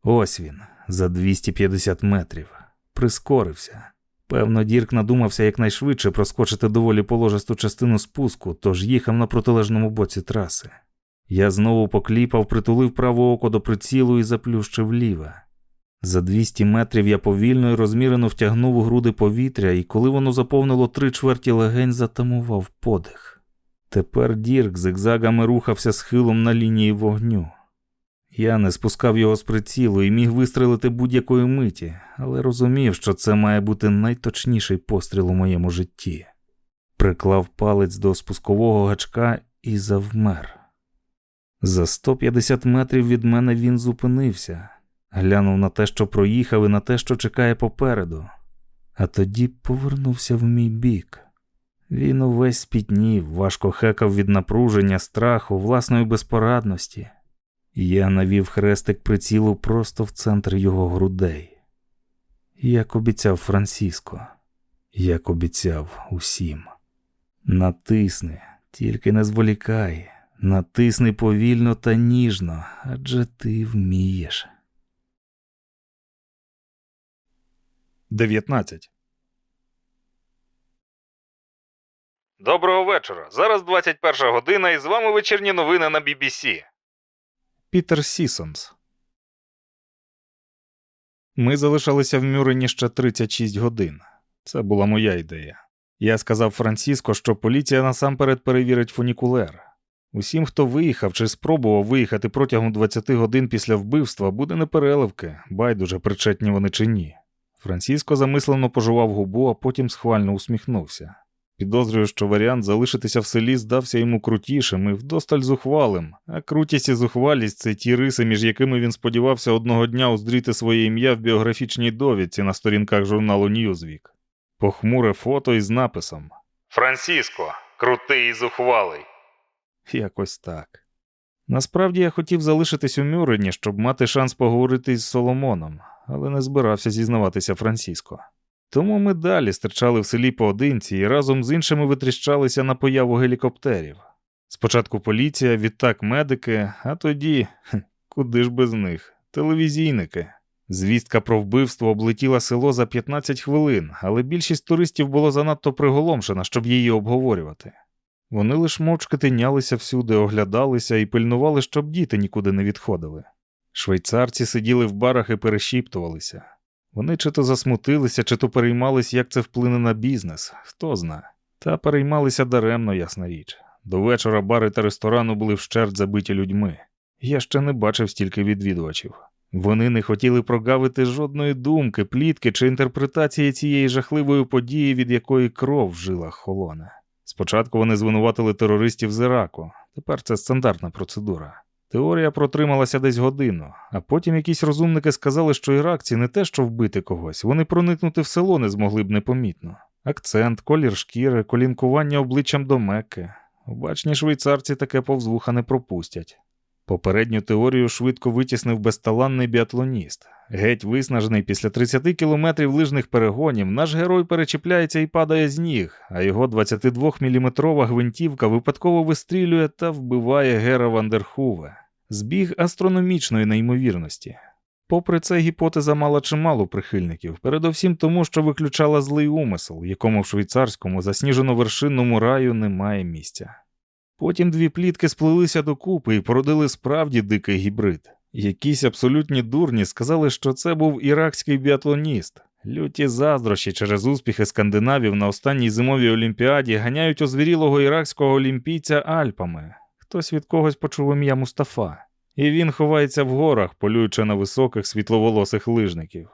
Speaker 1: Ось він, за 250 метрів, прискорився. Певно, Дірк надумався якнайшвидше проскочити доволі положисту частину спуску, тож їхав на протилежному боці траси. Я знову покліпав, притулив праве око до прицілу і заплющив ліве. За 200 метрів я повільно і розмірено втягнув у груди повітря, і коли воно заповнило три чверті легень, затамував подих. Тепер Дірк зигзагами рухався схилом на лінії вогню. Я не спускав його з прицілу і міг вистрелити будь-якої миті, але розумів, що це має бути найточніший постріл у моєму житті. Приклав палець до спускового гачка і завмер. За 150 метрів від мене він зупинився, глянув на те, що проїхав, і на те, що чекає попереду, а тоді повернувся в мій бік. Він увесь спітнів, важко хекав від напруження, страху, власної безпорадності. Я навів хрестик прицілу просто в центр його грудей. Як обіцяв Франциско, як обіцяв усім. Натисни, тільки не зволікай, натисни повільно та ніжно, адже ти вмієш. 19.
Speaker 2: Доброго вечора. Зараз 21 година і з вами вечірні новини на BBC.
Speaker 1: Пітер Сісонс. Ми залишалися в Мюрені ще 36 годин. Це була моя ідея. Я сказав Франциско, що поліція насамперед перевірить фунікулер. Усім, хто виїхав чи спробував виїхати протягом 20 годин після вбивства, буде непереливки, байдуже причетні вони чи ні. Франциско замислено пожував губу, а потім схвально усміхнувся. Підозрюю, що варіант залишитися в селі здався йому крутішим і вдосталь зухвалим, а крутість і зухвалість це ті риси, між якими він сподівався одного дня уздріти своє ім'я в біографічній довідці на сторінках журналу Ньюзвік. Похмуре фото із написом
Speaker 2: Франциско, крутий і зухвалий.
Speaker 1: Якось так. Насправді я хотів залишитись у Мюррені, щоб мати шанс поговорити з Соломоном, але не збирався зізнаватися Франциско. Тому ми далі стирчали в селі поодинці і разом з іншими витріщалися на появу гелікоптерів. Спочатку поліція, відтак медики, а тоді, куди ж без них, телевізійники. Звістка про вбивство облетіла село за 15 хвилин, але більшість туристів було занадто приголомшена, щоб її обговорювати. Вони лише мовчки тинялися всюди, оглядалися і пильнували, щоб діти нікуди не відходили. Швейцарці сиділи в барах і перешіптувалися. Вони чи то засмутилися, чи то переймались, як це вплине на бізнес, хто зна. Та переймалися даремно, ясна річ. До вечора бари та ресторану були вщерть забиті людьми. Я ще не бачив стільки відвідувачів. Вони не хотіли прогавити жодної думки, плітки чи інтерпретації цієї жахливої події, від якої кров в жилах холоне. Спочатку вони звинуватили терористів з Іраку, тепер це стандартна процедура. Теорія протрималася десь годину, а потім якісь розумники сказали, що іракці не те, що вбити когось, вони проникнути в село не змогли б непомітно. Акцент, колір шкіри, колінкування обличчям до Мекки. Обачні швейцарці таке повз вуха не пропустять. Попередню теорію швидко витіснив безталанний біатлоніст. Геть виснажений після 30 кілометрів лижних перегонів, наш герой перечіпляється і падає з ніг, а його 22-мм гвинтівка випадково вистрілює та вбиває Гера Вандерхуве. Збіг астрономічної неймовірності. Попри це, гіпотеза мала чимало прихильників, передовсім тому, що виключала злий умисел, якому в швейцарському засніжено вершинному раю немає місця. Потім дві плітки сплелися докупи і породили справді дикий гібрид. Якісь абсолютні дурні сказали, що це був іракський біатлоніст. Люті заздрощі через успіхи скандинавів на останній зимовій олімпіаді ганяють озвірілого іракського олімпійця Альпами. Хтось від когось почув ім'я Мустафа, і він ховається в горах, полюючи на високих світловолосих лижників.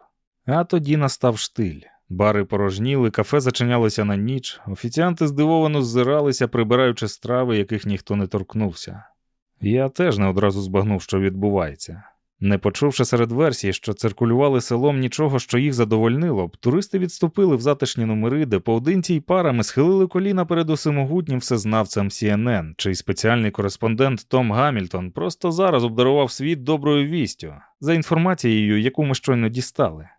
Speaker 1: А тоді настав штиль. Бари порожніли, кафе зачинялося на ніч, офіціанти здивовано ззиралися, прибираючи страви, яких ніхто не торкнувся. Я теж не одразу збагнув, що відбувається. Не почувши серед версій, що циркулювали селом нічого, що їх задовольнило б, туристи відступили в затишні номери, де поодинці й парами схилили коліна перед усимогутнім всезнавцем CNN, чий спеціальний кореспондент Том Гамільтон просто зараз обдарував світ доброю вістю за інформацією, яку ми щойно дістали.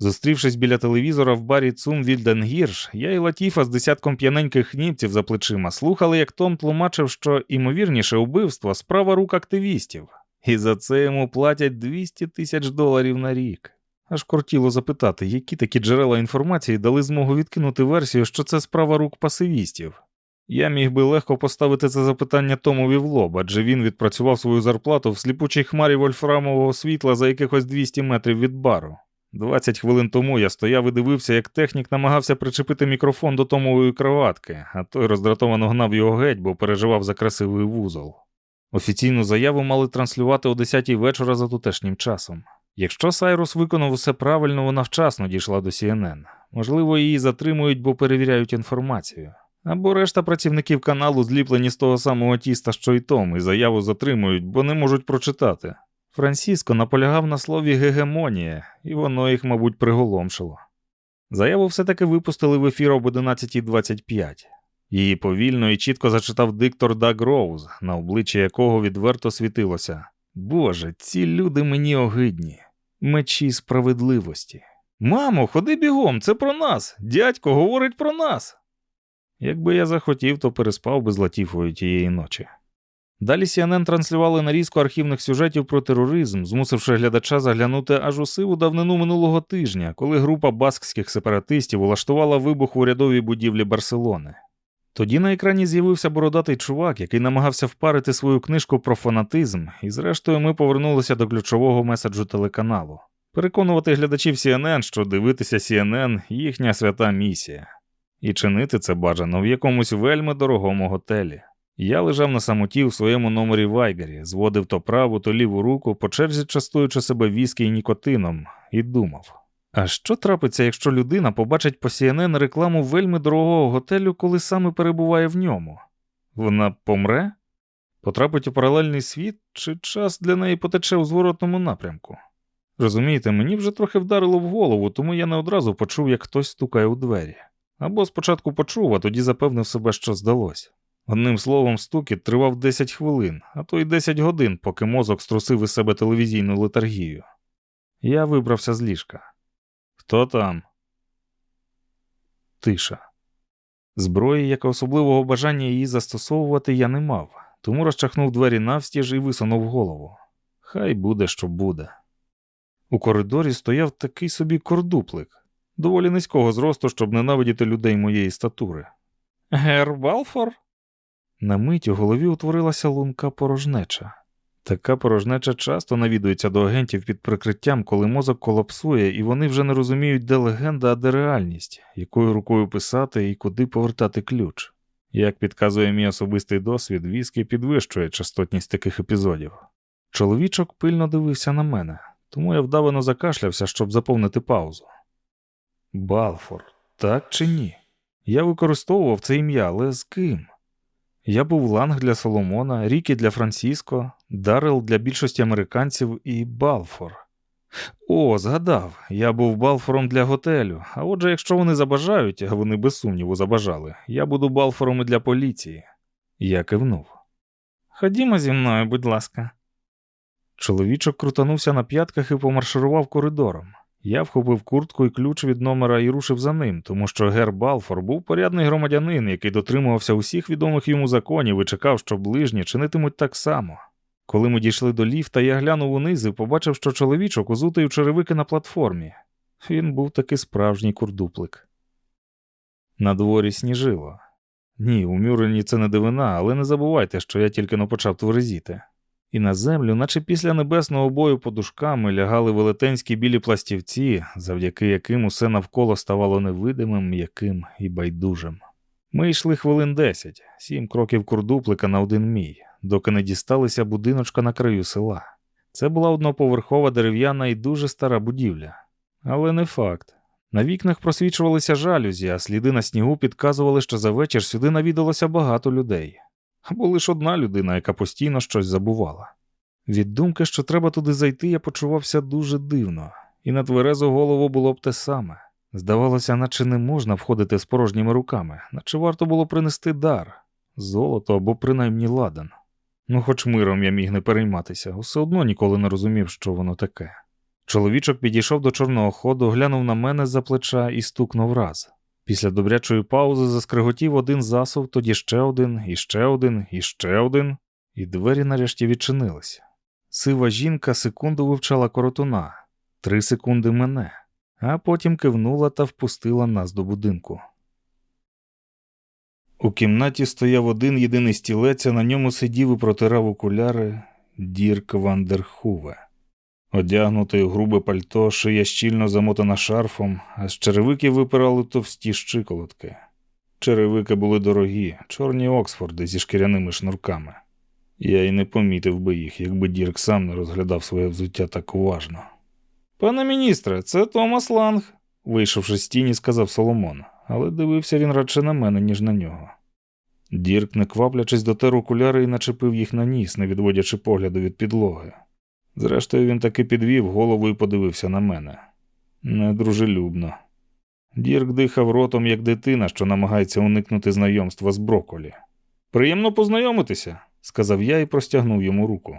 Speaker 1: Зустрівшись біля телевізора в барі Цум Вільденгірш, я і Латіфа з десятком п'яненьких хніпців за плечима слухали, як Том тлумачив, що імовірніше убивство справа рук активістів, і за це йому платять 200 тисяч доларів на рік. Аж кортіло запитати, які такі джерела інформації дали змогу відкинути версію, що це справа рук пасивістів. Я міг би легко поставити це запитання Томові в лоб, адже він відпрацював свою зарплату в сліпучій хмарі вольфрамового світла за якихось 200 метрів від бару. 20 хвилин тому я стояв і дивився, як технік намагався причепити мікрофон до Томової кроватки, а той роздратовано гнав його геть, бо переживав за красивий вузол. Офіційну заяву мали транслювати о 10 вечора за тутешнім часом. Якщо Сайрус виконав усе правильно, вона вчасно дійшла до CNN. Можливо, її затримують, бо перевіряють інформацію. Або решта працівників каналу зліплені з того самого тіста, що й Том, і заяву затримують, бо не можуть прочитати. Франсіско наполягав на слові гегемонія, і воно їх, мабуть, приголомшило. Заяву все-таки випустили в ефір об 11.25. Її повільно і чітко зачитав диктор Даг Роуз, на обличчі якого відверто світилося. Боже, ці люди мені огидні, мечі справедливості. Мамо, ходи бігом, це про нас. Дядько говорить про нас. Якби я захотів, то переспав би з Латіфою тієї ночі. Далі CNN транслювали нарізку архівних сюжетів про тероризм, змусивши глядача заглянути аж у сиву давнину минулого тижня, коли група баскських сепаратистів улаштувала вибух в урядовій будівлі Барселони. Тоді на екрані з'явився бородатий чувак, який намагався впарити свою книжку про фанатизм, і зрештою ми повернулися до ключового меседжу телеканалу. Переконувати глядачів CNN, що дивитися CNN – їхня свята місія, і чинити це бажано в якомусь вельми дорогому готелі. Я лежав на самоті у своєму номері в Айгарі, зводив то праву, то ліву руку, по черзі частуючи себе віскі і нікотином, і думав. А що трапиться, якщо людина побачить по CNN рекламу вельми дорогого готелю, коли саме перебуває в ньому? Вона помре? Потрапить у паралельний світ, чи час для неї потече у зворотному напрямку? Розумієте, мені вже трохи вдарило в голову, тому я не одразу почув, як хтось стукає у двері. Або спочатку почув, а тоді запевнив себе, що здалось. Одним словом, стукіт тривав 10 хвилин, а то й 10 годин, поки мозок струсив із себе телевізійну летаргію. Я вибрався з ліжка. Хто там? Тиша. Зброї, як особливого бажання її застосовувати, я не мав, тому розчахнув двері навстіж і висунув голову. Хай буде, що буде. У коридорі стояв такий собі кордуплик, доволі низького зросту, щоб ненавидіти людей моєї статури. Гер Балфор? На мить у голові утворилася лунка порожнеча. Така порожнеча часто навідується до агентів під прикриттям, коли мозок колапсує, і вони вже не розуміють, де легенда, а де реальність, якою рукою писати і куди повертати ключ. Як підказує мій особистий досвід, віскі підвищує частотність таких епізодів. Чоловічок пильно дивився на мене, тому я вдавано закашлявся, щоб заповнити паузу. Балфор, так чи ні? Я використовував це ім'я, але з ким? Я був ланг для Соломона, Рікі для Франциско, Даррел для більшості американців і Балфор. О, згадав, я був Балфором для готелю. А отже, якщо вони забажають, а вони без сумніву забажали, я буду Балфором і для поліції. Я кивнув. Ходімо зі мною, будь ласка. Чоловічок крутанувся на п'ятках і помарширував коридором. Я вхопив куртку і ключ від номера і рушив за ним, тому що Гер Балфор був порядний громадянин, який дотримувався усіх відомих йому законів і чекав, що ближні чинитимуть так само. Коли ми дійшли до ліфта, я глянув униз і побачив, що чоловічок узутий у черевики на платформі. Він був таки справжній курдуплик. На дворі сніжило. Ні, у Мюрені це не дивина, але не забувайте, що я тільки но почав тверезіти. І на землю, наче після небесного бою подушками, лягали велетенські білі пластівці, завдяки яким усе навколо ставало невидимим, м'яким і байдужим. Ми йшли хвилин десять, сім кроків курдуплика на один мій, доки не дісталися будиночка на краю села. Це була одноповерхова дерев'яна і дуже стара будівля. Але не факт. На вікнах просвічувалися жалюзі, а сліди на снігу підказували, що за вечір сюди навідалося багато людей. Або лише одна людина, яка постійно щось забувала. Від думки, що треба туди зайти, я почувався дуже дивно, і на тверезу голову було б те саме. Здавалося, наче не можна входити з порожніми руками, наче варто було принести дар, золото або принаймні ладан. Ну, хоч миром я міг не перейматися, все одно ніколи не розумів, що воно таке. Чоловічок підійшов до чорного ходу, глянув на мене за плеча і стукнув раз. Після добрячої паузи заскриготів один засув, тоді ще один, і ще один, і ще один, і двері нарешті відчинилися. Сива жінка секунду вивчала коротуна, три секунди мене, а потім кивнула та впустила нас до будинку. У кімнаті стояв один єдиний стілець, а на ньому сидів і протирав окуляри Дірк Вандерхуве. Одягнутий у грубе пальто, шия щільно замотана шарфом, а з черевиків випирали товсті щиколотки. Черевики були дорогі, чорні Оксфорди зі шкіряними шнурками. Я й не помітив би їх, якби Дірк сам не розглядав своє взуття так уважно. Пане міністре, це Томас Ланг, вийшовши з тіні, сказав Соломон, але дивився він радше на мене, ніж на нього. Дірк, не кваплячись, дотер окуляри і начепив їх на ніс, не відводячи погляду від підлоги. Зрештою, він таки підвів голову і подивився на мене. Недружелюбно. Дірк дихав ротом, як дитина, що намагається уникнути знайомства з броколі. Приємно познайомитися, сказав я і простягнув йому руку.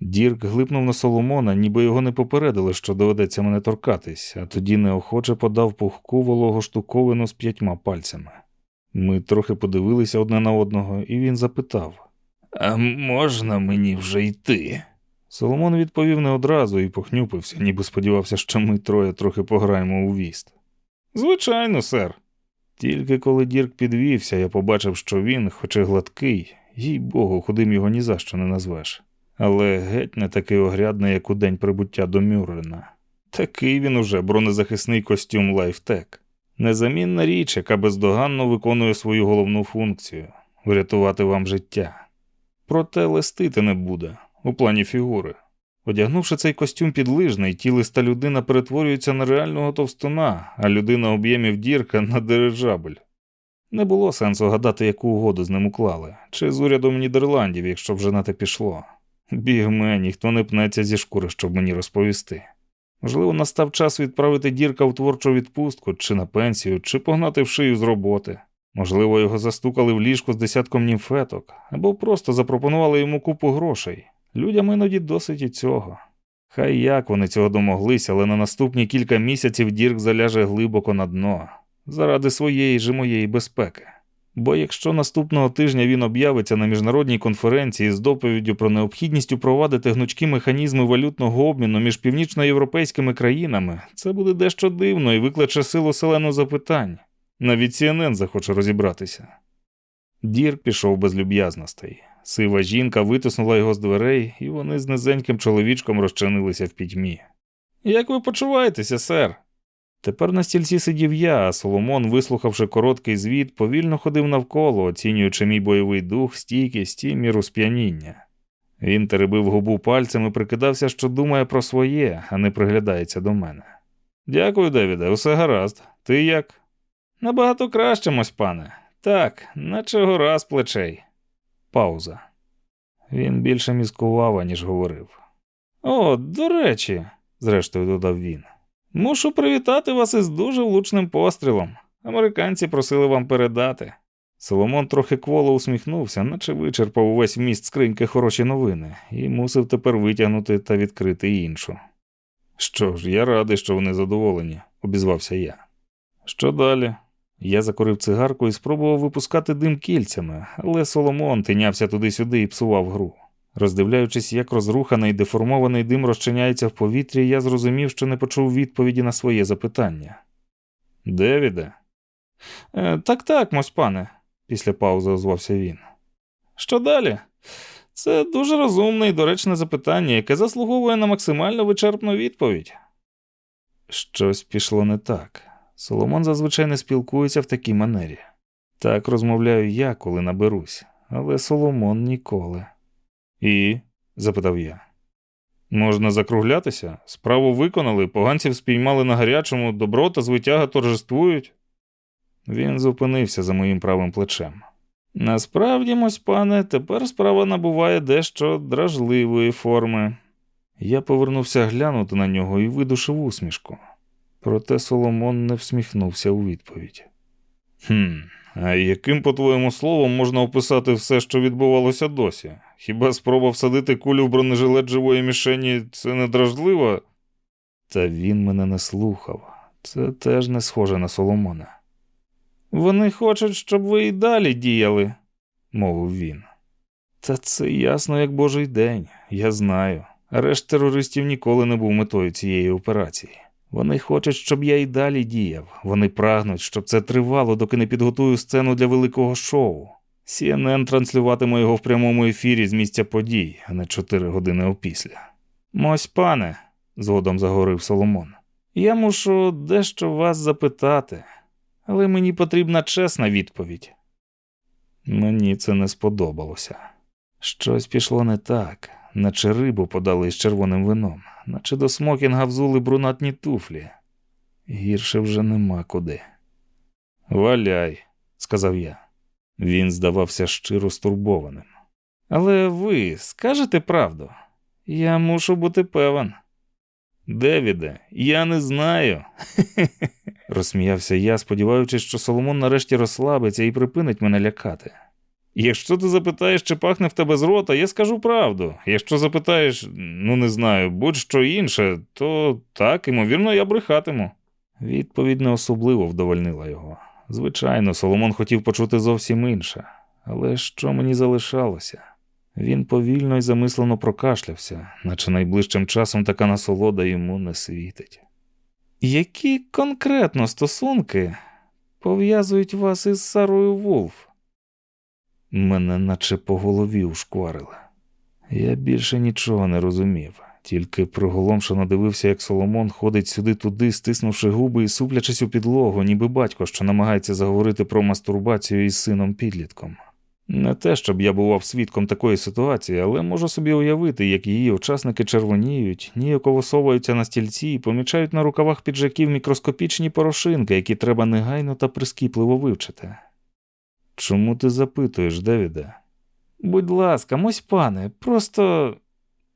Speaker 1: Дірк глипнув на Соломона, ніби його не попередили, що доведеться мене торкатись, а тоді неохоче подав пухку вологу штуковину з п'ятьма пальцями. Ми трохи подивилися одне на одного, і він запитав: А можна мені вже йти? Соломон відповів не одразу і похнюпився, ніби сподівався, що ми троє трохи пограємо у віст. Звичайно, сер. Тільки коли Дірк підвівся, я побачив, що він, хоч і гладкий, їй богу, худим його ні за що не назвеш, але геть не такий огрядний, як у день прибуття до Мюррена. Такий він уже бронезахисний костюм Лайфтек. Незамінна річ, яка бездоганно виконує свою головну функцію врятувати вам життя. Проте листити не буде у плані фігури. Одягнувши цей костюм підлижний, тілиста людина перетворюється на реального товстуна, а людина об'ємів дірка на дирижабель. Не було сенсу гадати, яку угоду з ним уклали, чи з урядом Нідерландів, якщо вже на те пішло. Бігме, ніхто не пнеться зі шкури, щоб мені розповісти. Можливо, настав час відправити дірка в творчу відпустку, чи на пенсію, чи погнати в шию з роботи. Можливо, його застукали в ліжку з десятком німфеток, або просто запропонували йому купу грошей. Людям іноді досить і цього. Хай як вони цього домоглися, але на наступні кілька місяців Дірк заляже глибоко на дно заради своєї ж моєї безпеки. Бо якщо наступного тижня він об'явиться на міжнародній конференції з доповіддю про необхідність упровадити гнучкі механізми валютного обміну між північноєвропейськими країнами, це буде дещо дивно і викличе силу селену запитань. Навіть CNN захоче розібратися. Дірк пішов без люб'язностей. Сива жінка витиснула його з дверей, і вони з низеньким чоловічком розчинилися в пітьмі. Як ви почуваєтеся, сер? Тепер на стільці сидів я, а Соломон, вислухавши короткий звіт, повільно ходив навколо, оцінюючи мій бойовий дух, стійкість і міру сп'яніння. Він теребив губу пальцем і прикидався, що думає про своє, а не приглядається до мене. Дякую, Девіде, усе гаразд. Ти як? Набагато кращимось, пане. Так, наче гора з плечей. Пауза. Він більше мізкував, аніж говорив. О, до речі, зрештою додав він. Мушу привітати вас із дуже влучним пострілом. Американці просили вам передати. Соломон трохи кволо усміхнувся, наче вичерпав увесь вміст скриньки хороші новини, і мусив тепер витягнути та відкрити іншу. Що ж, я радий, що вони задоволені, обізвався я. Що далі? Я закурив цигарку і спробував випускати дим кільцями, але Соломон тинявся туди-сюди і псував гру. Роздивляючись, як розруханий деформований дим розчиняється в повітрі, я зрозумів, що не почув відповіді на своє запитання. Девіде? «Е, Так, так, мось пане, після паузи озвався він. Що далі? Це дуже розумне і доречне запитання, яке заслуговує на максимально вичерпну відповідь. Щось пішло не так. Соломон зазвичай не спілкується в такій манері. Так розмовляю я, коли наберусь, але Соломон ніколи. І? запитав я. Можна закруглятися? Справу виконали, поганців спіймали на гарячому, добро та звитяга торжествують. Він зупинився за моїм правим плечем. Насправді, мось пане, тепер справа набуває дещо дражливої форми. Я повернувся глянути на нього і видушив усмішку. Проте Соломон не всміхнувся у відповідь. Хм, а яким, по-твоєму словом, можна описати все, що відбувалося досі? Хіба спроба всадити кулю в бронежилет живої мішені це не дражливо? Та він мене не слухав. Це теж не схоже на Соломона. Вони хочуть, щоб ви і далі діяли, мовив він. Та це ясно, як божий день, я знаю. Арешт терористів ніколи не був метою цієї операції. Вони хочуть, щоб я й далі діяв. Вони прагнуть, щоб це тривало, доки не підготую сцену для великого шоу. CNN транслюватиме його в прямому ефірі з місця подій, а не чотири години опісля. Мось, пане, згодом заговорив Соломон, я мушу дещо вас запитати, але мені потрібна чесна відповідь. Мені це не сподобалося. Щось пішло не так, наче рибу подали з червоним вином, наче до смокінга взули брунатні туфлі. Гірше вже нема куди. Валяй, сказав я. Він здавався щиро стурбованим. Але ви скажете правду? Я мушу бути певен. Девіде, я не знаю. розсміявся я, сподіваючись, що Соломон нарешті розслабиться і припинить мене лякати. Якщо ти запитаєш, чи пахне в тебе з рота, я скажу правду. Якщо запитаєш, ну не знаю, будь-що інше, то так, ймовірно, я брехатиму. Відповідь не особливо вдовольнила його. Звичайно, Соломон хотів почути зовсім інше, але що мені залишалося? Він повільно і замислено прокашлявся, наче найближчим часом така насолода йому не світить. Які конкретно стосунки пов'язують вас із Сарою Вулф? Мене наче по голові ушкварили. Я більше нічого не розумів, тільки приголомшено дивився, як Соломон ходить сюди-туди, стиснувши губи і суплячись у підлогу, ніби батько, що намагається заговорити про мастурбацію із сином підлітком. Не те, щоб я бував свідком такої ситуації, але можу собі уявити, як її учасники червоніють, ніяково соваються на стільці і помічають на рукавах піджаків мікроскопічні порошинки, які треба негайно та прискіпливо вивчити. Чому ти запитуєш, Девіде? Будь ласка, мось пане, просто.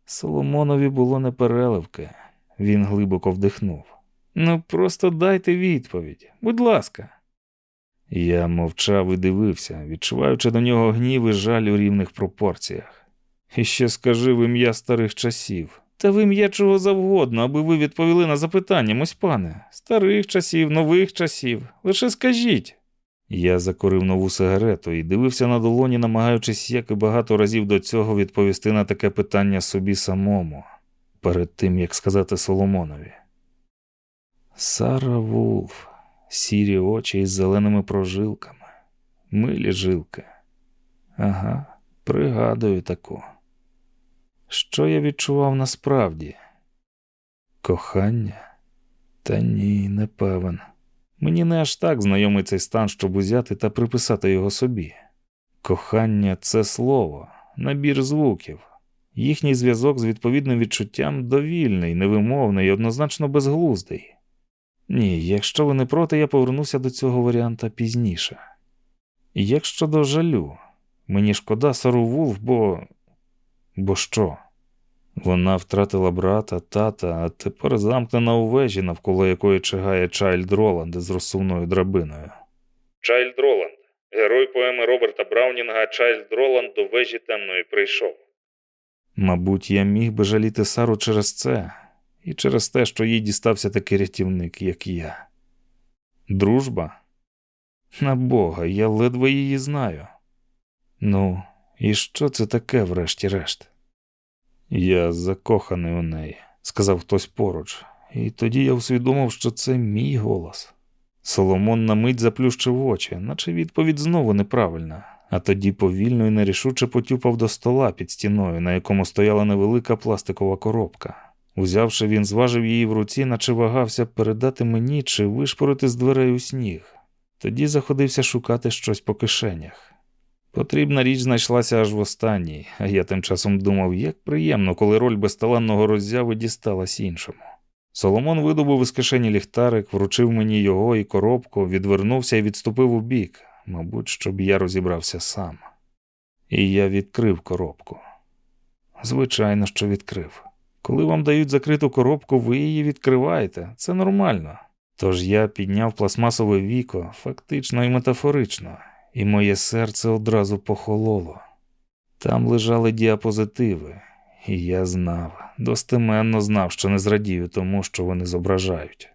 Speaker 1: Соломонові було непереливки. Він глибоко вдихнув. Ну, просто дайте відповідь, будь ласка. Я мовчав і дивився, відчуваючи до нього гнів і жаль у рівних пропорціях. І ще скажи в ім'я старих часів, та в ім'я чого завгодно, аби ви відповіли на запитання, мось пане, старих часів, нових часів. Лише скажіть. Я закурив нову сигарету і дивився на долоні, намагаючись, як і багато разів до цього відповісти на таке питання собі самому, перед тим як сказати Соломонові. Сара Вулф, сірі очі із зеленими прожилками, милі жилки. Ага, пригадую таку. Що я відчував насправді? Кохання? Та ні, не певен. Мені не аж так знайомий цей стан, щоб узяти та приписати його собі. Кохання це слово, набір звуків, їхній зв'язок з відповідним відчуттям довільний, невимовний і однозначно безглуздий. Ні, якщо ви не проти, я повернуся до цього варіанта пізніше. Як щодо жалю, мені шкода Сару Вулф, бо. бо що? Вона втратила брата, тата, а тепер замкнена у вежі, навколо якої чигає Чайльд Роланд з розсувною драбиною. Чайльд Роланд, герой поеми Роберта Браунінга Чайльд Роланд до вежі темної прийшов. Мабуть, я міг би жаліти Сару через це, і через те, що їй дістався такий рятівник, як я. Дружба? На Бога, я ледве її знаю. Ну, і що це таке, врешті-решт? Я закоханий у неї, сказав хтось поруч, і тоді я усвідомив, що це мій голос. Соломон на мить заплющив очі, наче відповідь знову неправильна, а тоді повільно і нерішуче потюпав до стола під стіною, на якому стояла невелика пластикова коробка. Узявши, він зважив її в руці, наче вагався передати мені чи вишпорити з дверей у сніг. Тоді заходився шукати щось по кишенях. Потрібна річ знайшлася аж в останній, а я тим часом думав, як приємно, коли роль безталанного роззяви дісталась іншому. Соломон видобув із кишені ліхтарик, вручив мені його і коробку, відвернувся і відступив у бік, мабуть, щоб я розібрався сам. І я відкрив коробку. Звичайно, що відкрив. Коли вам дають закриту коробку, ви її відкриваєте. Це нормально. Тож я підняв пластмасове віко, фактично і метафорично, і моє серце одразу похололо. Там лежали діапозитиви, і я знав, достеменно знав, що не зрадію тому, що вони зображають.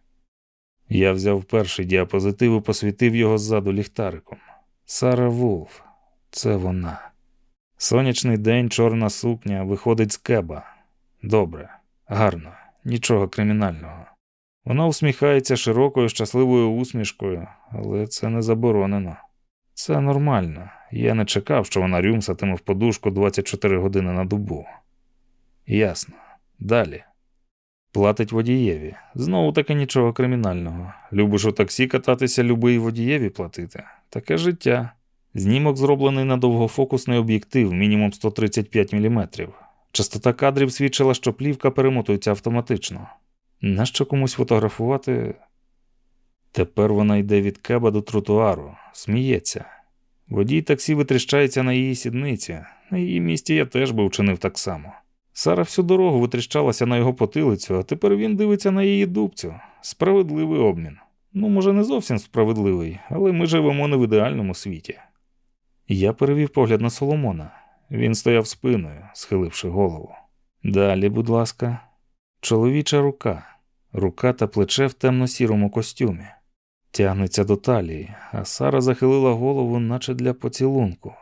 Speaker 1: Я взяв перший діапозитив і посвітив його ззаду ліхтариком. Сара Вулф, це вона. Сонячний день, чорна сукня, виходить з кеба. Добре, гарно, нічого кримінального. Вона усміхається широкою, щасливою усмішкою, але це не заборонено. Це нормально. Я не чекав, що вона рюмсатиме в подушку 24 години на добу. Ясно. Далі. Платить водієві. Знову таки нічого кримінального. Любиш у таксі кататися, люби і водієві платити. Таке життя. Знімок зроблений на довгофокусний об'єктив, мінімум 135 мм. Частота кадрів свідчила, що плівка перемотується автоматично. Нащо комусь фотографувати? Тепер вона йде від кеба до тротуару, сміється. Водій таксі витріщається на її сідниці. На її місці я теж би вчинив так само. Сара всю дорогу витріщалася на його потилицю, а тепер він дивиться на її дубцю. Справедливий обмін. Ну, може, не зовсім справедливий, але ми живемо не в ідеальному світі. Я перевів погляд на Соломона. Він стояв спиною, схиливши голову. Далі, будь ласка, чоловіча рука, рука та плече в темно-сірому костюмі. Тягнеться до талії, а Сара захилила голову, наче для поцілунку,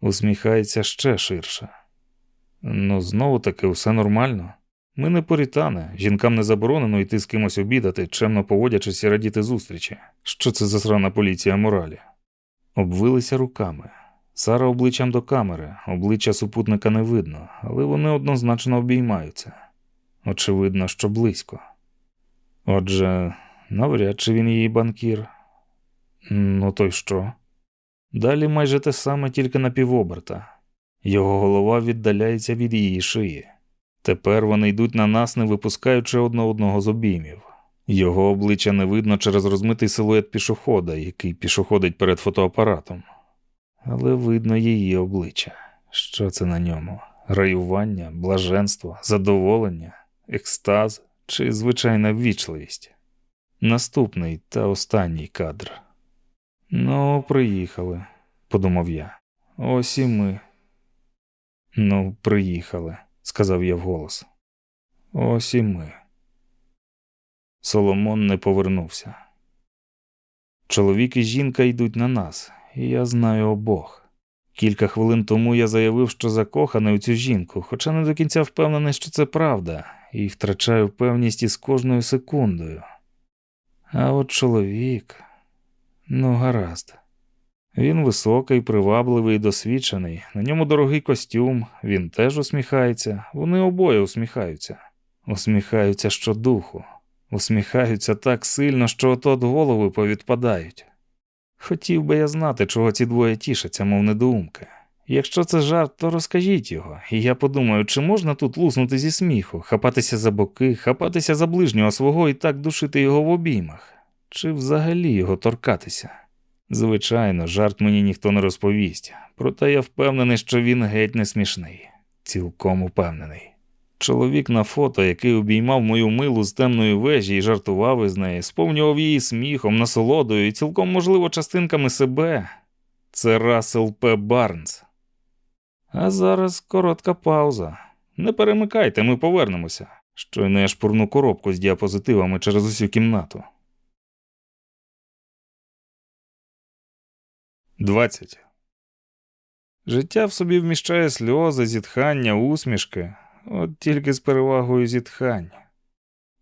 Speaker 1: усміхається ще ширше. Ну, знову таки, все нормально. Ми не порітани, жінкам не заборонено йти з кимось обідати, чемно поводячись і радіти зустрічі. Що це за срана поліція моралі? Обвилися руками. Сара обличчям до камери, обличчя супутника не видно, але вони однозначно обіймаються. Очевидно, що близько. Отже, навряд чи він її банкір. Ну, то й що? Далі майже те саме, тільки на півоберта. Його голова віддаляється від її шиї. Тепер вони йдуть на нас, не випускаючи одне одного з обіймів. Його обличчя не видно через розмитий силует пішохода, який пішоходить перед фотоапаратом. Але видно її обличчя. Що це на ньому? Раювання, блаженство, задоволення, екстаз чи звичайна ввічливість? Наступний та останній кадр. Ну, приїхали, подумав я. Ось і ми. Ну, приїхали, сказав я вголос. Ось і ми. Соломон не повернувся. Чоловік і жінка йдуть на нас, і я знаю обох. Кілька хвилин тому я заявив, що закоханий у цю жінку, хоча не до кінця впевнений, що це правда, і втрачаю певність із кожною секундою. А от чоловік, ну, гаразд. Він високий, привабливий досвідчений, на ньому дорогий костюм, він теж усміхається, вони обоє усміхаються, усміхаються щодуху, усміхаються так сильно, що от голови повідпадають. Хотів би я знати, чого ці двоє тішаться, мов недоумки. Якщо це жарт, то розкажіть його, і я подумаю, чи можна тут луснути зі сміху, хапатися за боки, хапатися за ближнього свого і так душити його в обіймах, чи взагалі його торкатися. Звичайно, жарт мені ніхто не розповість, проте я впевнений, що він геть не смішний, цілком упевнений. Чоловік на фото, який обіймав мою милу з темної вежі і жартував із неї, сповнював її сміхом, насолодою і цілком, можливо, частинками себе. Це Рассел П. Барнс. А зараз коротка пауза. Не перемикайте, ми повернемося. Щойно я шпурну коробку з діапозитивами через усю кімнату. 20. Життя в собі вміщає сльози, зітхання, усмішки, от тільки з перевагою зітхань.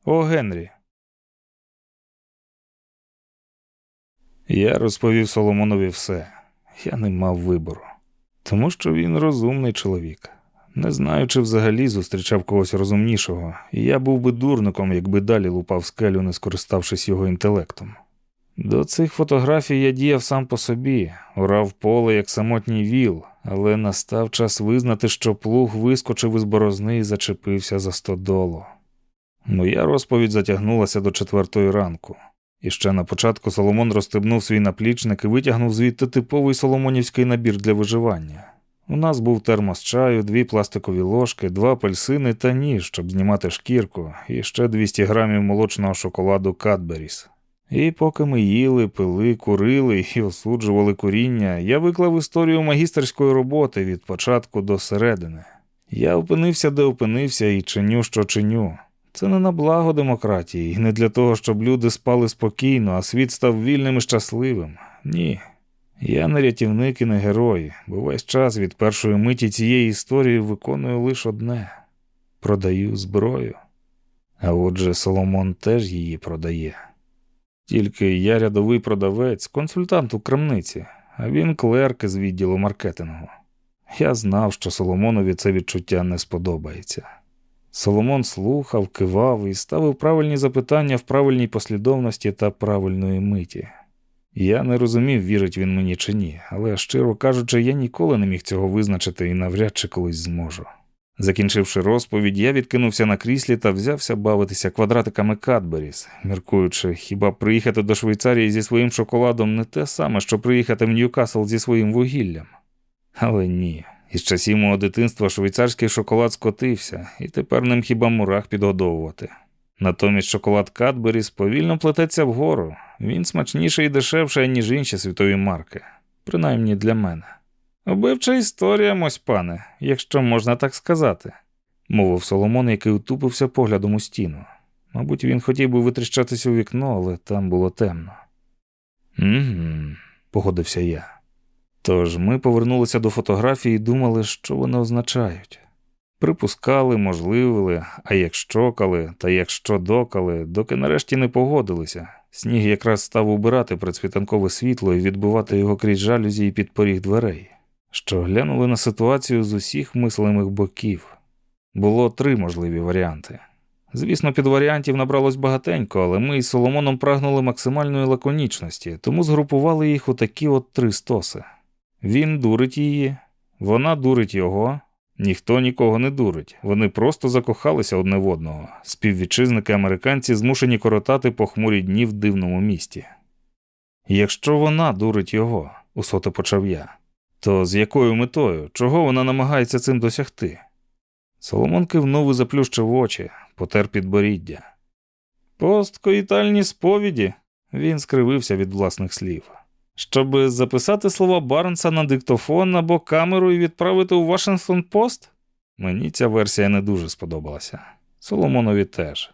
Speaker 1: О Генрі. Я розповів Соломонові все. я не мав вибору. Тому що він розумний чоловік. Не знаю, чи взагалі зустрічав когось розумнішого, і я був би дурником, якби далі лупав скелю, не скориставшись його інтелектом. До цих фотографій я діяв сам по собі, урав поле як самотній віл, але настав час визнати, що плуг вискочив із борозни і зачепився за стодолу. Моя розповідь затягнулася до четвертої ранку, і ще на початку Соломон розстебнув свій наплічник і витягнув звідти типовий соломонівський набір для виживання. У нас був термос чаю, дві пластикові ложки, два апельсини та ніж, щоб знімати шкірку, і ще 200 грамів молочного шоколаду Кадберіс. І поки ми їли, пили, курили і осуджували куріння, я виклав історію магістерської роботи від початку до середини. Я опинився, де опинився, і чиню, що чиню. Це не на благо демократії, і не для того, щоб люди спали спокійно, а світ став вільним і щасливим. Ні. Я не рятівник і не герой, бо весь час від першої миті цієї історії виконую лише одне продаю зброю. А отже, Соломон теж її продає. Тільки я рядовий продавець, консультант у крамниці, а він клерк із відділу маркетингу. Я знав, що Соломонові це відчуття не сподобається. Соломон слухав, кивав і ставив правильні запитання в правильній послідовності та правильної миті. Я не розумів, вірить він мені чи ні, але, щиро кажучи, я ніколи не міг цього визначити і навряд чи колись зможу. Закінчивши розповідь, я відкинувся на кріслі та взявся бавитися квадратиками Кадберіс, міркуючи, хіба приїхати до Швейцарії зі своїм шоколадом не те саме, що приїхати в Ньюкасл зі своїм вугіллям. Але ні, із часів мого дитинства швейцарський шоколад скотився, і тепер ним хіба мурах підгодовувати. Натомість шоколад Кадберіс повільно плететься вгору, він смачніший і дешевший, ніж інші світові марки, принаймні для мене. Убивча історія, мось пане, якщо можна так сказати, мовив Соломон, який утупився поглядом у стіну. Мабуть, він хотів би витріщатися у вікно, але там було темно. «Угу», – погодився я. Тож ми повернулися до фотографії і думали, що вони означають. Припускали, можливили, а як щокали, та якщо докали, доки нарешті не погодилися. Сніг якраз став убирати предсвітанкове світло і відбивати його крізь жалюзі і під поріг дверей, що глянули на ситуацію з усіх мислимих боків. Було три можливі варіанти. Звісно, під варіантів набралось багатенько, але ми із Соломоном прагнули максимальної лаконічності, тому згрупували їх у такі от три стоси. Він дурить її, вона дурить його, ніхто нікого не дурить. Вони просто закохалися одне в одного. Співвітчизники американці змушені коротати похмурі дні в дивному місті. Якщо вона дурить його, усоте почав я, то з якою метою, чого вона намагається цим досягти? Соломон кивнув і заплющив очі, потер підборіддя. Посткоїтальні сповіді. Він скривився від власних слів. Щоб записати слова Барнса на диктофон або камеру і відправити у Вашингтон Пост? Мені ця версія не дуже сподобалася. Соломонові теж.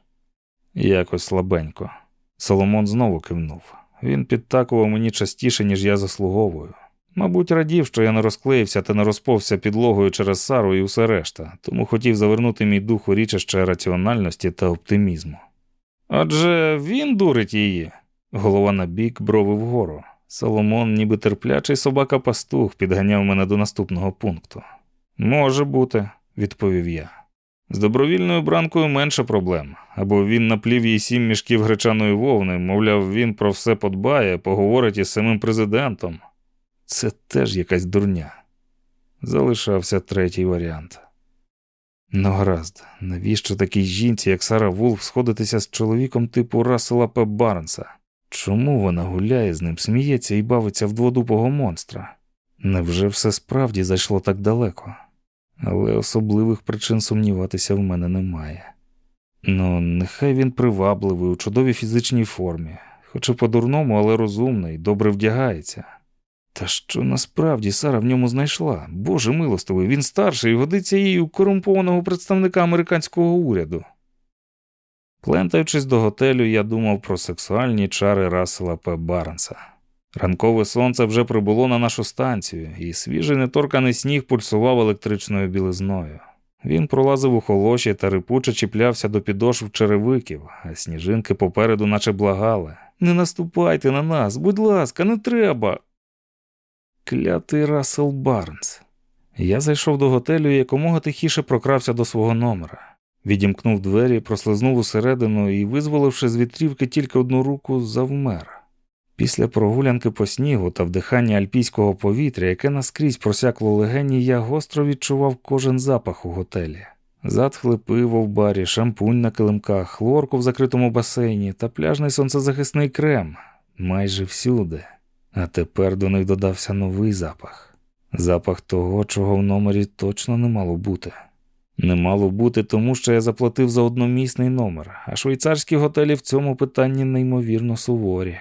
Speaker 1: Якось слабенько. Соломон знову кивнув. Він підтакував мені частіше, ніж я заслуговую. Мабуть, радів, що я не розклеївся та не розповся підлогою через Сару і усе решта, тому хотів завернути мій дух у річище раціональності та оптимізму. Отже, він дурить її. Голова на бік, брови вгору. Соломон, ніби терплячий собака пастух, підганяв мене до наступного пункту. Може бути, відповів я. З добровільною бранкою менше проблем, або він наплів їй сім мішків гречаної вовни, мовляв, він про все подбає, поговорить із самим президентом. Це теж якась дурня. Залишався третій варіант. Ну, гаразд, навіщо такій жінці, як Сара Вулф, сходитися з чоловіком типу Рассела П. Барнса? Чому вона гуляє з ним, сміється і бавиться в дводупого монстра? Невже все справді зайшло так далеко? Але особливих причин сумніватися в мене немає. Ну, нехай він привабливий у чудовій фізичній формі, хоч і по-дурному, але розумний, добре вдягається. Та що насправді Сара в ньому знайшла? Боже милостивий, він старший і годиться їй у корумпованого представника американського уряду. Плентаючись до готелю, я думав про сексуальні чари Рассела П. Барнса. Ранкове сонце вже прибуло на нашу станцію, і свіжий неторканий сніг пульсував електричною білизною. Він пролазив у холоші та рипуче чіплявся до підошв черевиків, а сніжинки попереду, наче благали. Не наступайте на нас, будь ласка, не треба. Клятий Рассел Барнс. Я зайшов до готелю і якомога тихіше прокрався до свого номера. Відімкнув двері, прослизнув усередину і, визволивши з вітрівки тільки одну руку, завмер. Після прогулянки по снігу та вдихання альпійського повітря, яке наскрізь просякло легені, я гостро відчував кожен запах у готелі. Затхле пиво в барі, шампунь на килимках, хлорку в закритому басейні та пляжний сонцезахисний крем майже всюди. А тепер до них додався новий запах запах того, чого в номері точно не мало бути. Не мало бути тому, що я заплатив за одномісний номер, а швейцарські готелі в цьому питанні неймовірно суворі.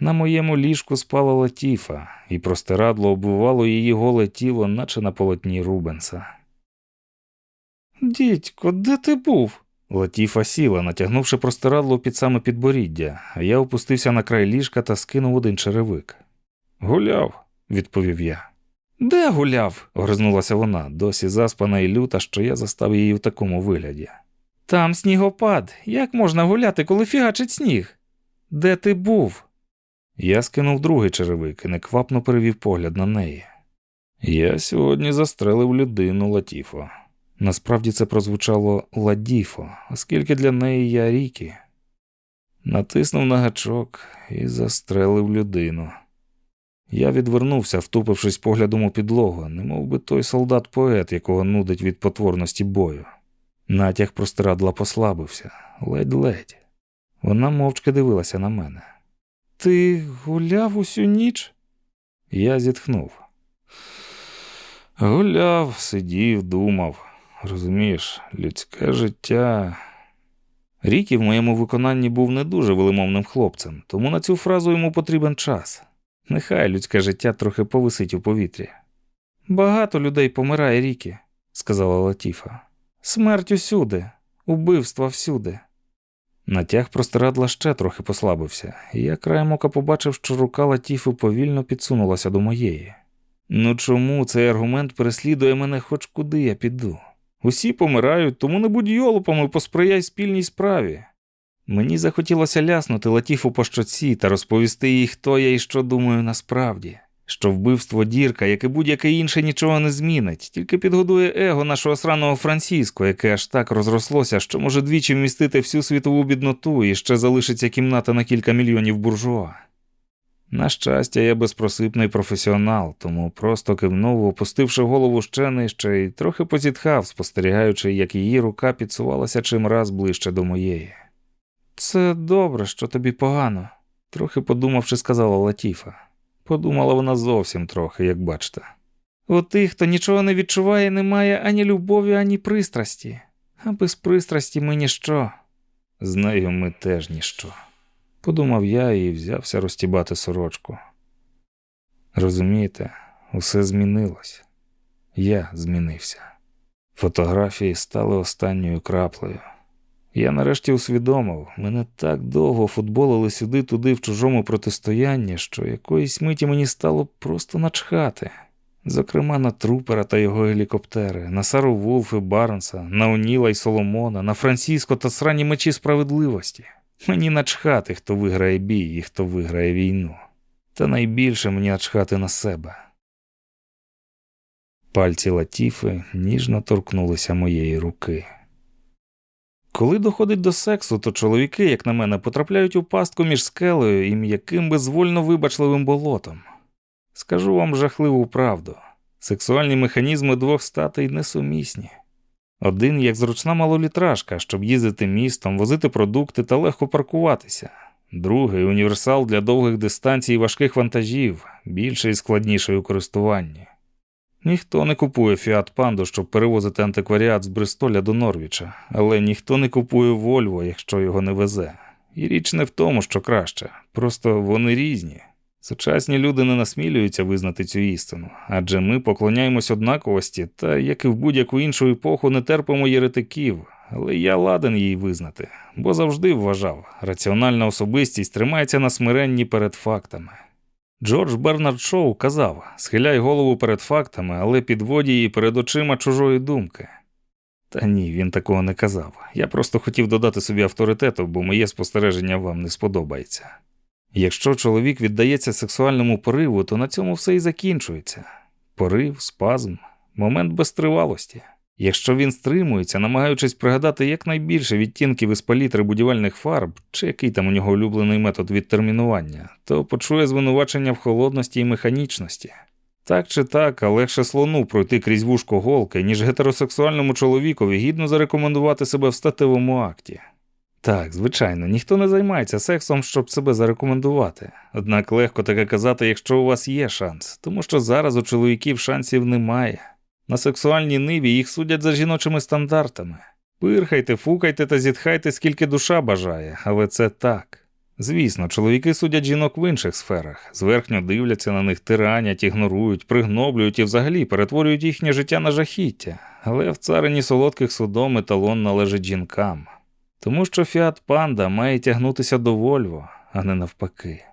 Speaker 1: На моєму ліжку спала Латіфа, і простирадло обвивало її голе тіло, наче на полотні Рубенса. Дідько, де ти був? Латіфа сіла, натягнувши простирадло під саме підборіддя, а я опустився на край ліжка та скинув один черевик. Гуляв, відповів я. Де гуляв? огризнулася вона, досі заспана і люта, що я застав її в такому вигляді. Там снігопад. Як можна гуляти, коли фігачить сніг? Де ти був? Я скинув другий черевик і неквапно перевів погляд на неї. Я сьогодні застрелив людину Латіфо. Насправді це прозвучало Ладіфо, оскільки для неї я ріки. Натиснув на гачок і застрелив людину. Я відвернувся, втупившись поглядом у підлогу, немов би той солдат-поет, якого нудить від потворності бою. Натяг простирадла послабився, ледь-ледь. Вона мовчки дивилася на мене. Ти гуляв усю ніч? Я зітхнув. Гуляв, сидів, думав. Розумієш, людське життя. Рікі в моєму виконанні був не дуже велимовним хлопцем, тому на цю фразу йому потрібен час. Нехай людське життя трохи повисить у повітрі. Багато людей помирає Рікі, сказала Латіфа. Смерть усюди, убивства всюди. Натяг простирадла ще трохи послабився, і я краєм ока побачив, що рука Латіфи повільно підсунулася до моєї. Ну чому цей аргумент переслідує мене хоч куди я піду? Усі помирають, тому не будь йолопом і посприяй спільній справі. Мені захотілося ляснути Латіфу по щоці та розповісти їй, хто я і що думаю насправді, що вбивство дірка, як і будь-яке інше, нічого не змінить, тільки підгодує его нашого сраного Франциско, яке аж так розрослося, що може двічі вмістити всю світову бідноту і ще залишиться кімната на кілька мільйонів буржуа. На щастя, я безпросипний професіонал, тому просто кивнув, опустивши голову ще нижче і трохи позітхав, спостерігаючи, як її рука підсувалася чимраз ближче до моєї. Це добре, що тобі погано, трохи подумавши, сказала Латіфа. Подумала вона зовсім трохи, як бачите. У тих, хто нічого не відчуває, немає ані любові, ані пристрасті, а без пристрасті ми ніщо. З нею ми теж ніщо. Подумав я і взявся розтібати сорочку. Розумієте, усе змінилось. Я змінився. Фотографії стали останньою краплею. Я нарешті усвідомив, мене так довго футболили сюди-туди в чужому протистоянні, що якоїсь миті мені стало просто начхати. Зокрема, на трупера та його гелікоптери, на Сару Вулф і Барнса, на Оніла й Соломона, на Франциско та срані мечі справедливості. Мені начхати, хто виграє бій і хто виграє війну. Та найбільше мені начхати на себе. Пальці Латіфи ніжно торкнулися моєї руки. Коли доходить до сексу, то чоловіки, як на мене, потрапляють у пастку між скелею і м'яким безвольно вибачливим болотом. Скажу вам жахливу правду сексуальні механізми двох статей несумісні. Один як зручна малолітражка, щоб їздити містом, возити продукти та легко паркуватися, другий універсал для довгих дистанцій важких вантажів, більше і складніший у користуванні. Ніхто не купує Фіат Панду, щоб перевозити антикваріат з Бристоля до Норвіча, але ніхто не купує Вольво, якщо його не везе. І річ не в тому, що краще, просто вони різні. Сучасні люди не насмілюються визнати цю істину, адже ми поклоняємось однаковості та, як і в будь-яку іншу епоху, не терпимо єретиків, але я ладен її визнати, бо завжди вважав, раціональна особистість тримається на смиренні перед фактами. Джордж Бернард Шоу казав схиляй голову перед фактами, але підводь її перед очима чужої думки. Та ні, він такого не казав. Я просто хотів додати собі авторитету, бо моє спостереження вам не сподобається. Якщо чоловік віддається сексуальному пориву, то на цьому все і закінчується. Порив, спазм, момент безтривалості. Якщо він стримується, намагаючись пригадати якнайбільше відтінків із палітри будівельних фарб, чи який там у нього улюблений метод відтермінування, то почує звинувачення в холодності і механічності. Так чи так, а легше слону пройти крізь вушко голки, ніж гетеросексуальному чоловікові гідно зарекомендувати себе в статевому акті. Так, звичайно, ніхто не займається сексом, щоб себе зарекомендувати. Однак легко таке казати, якщо у вас є шанс, тому що зараз у чоловіків шансів немає. На сексуальній ниві їх судять за жіночими стандартами. Пирхайте, фукайте та зітхайте, скільки душа бажає, але це так. Звісно, чоловіки судять жінок в інших сферах, зверхньо дивляться на них, тиранять, ігнорують, пригноблюють і взагалі перетворюють їхнє життя на жахіття, але в царині солодких судом еталон належить жінкам. Тому що Фіат Панда має тягнутися до Вольво, а не навпаки.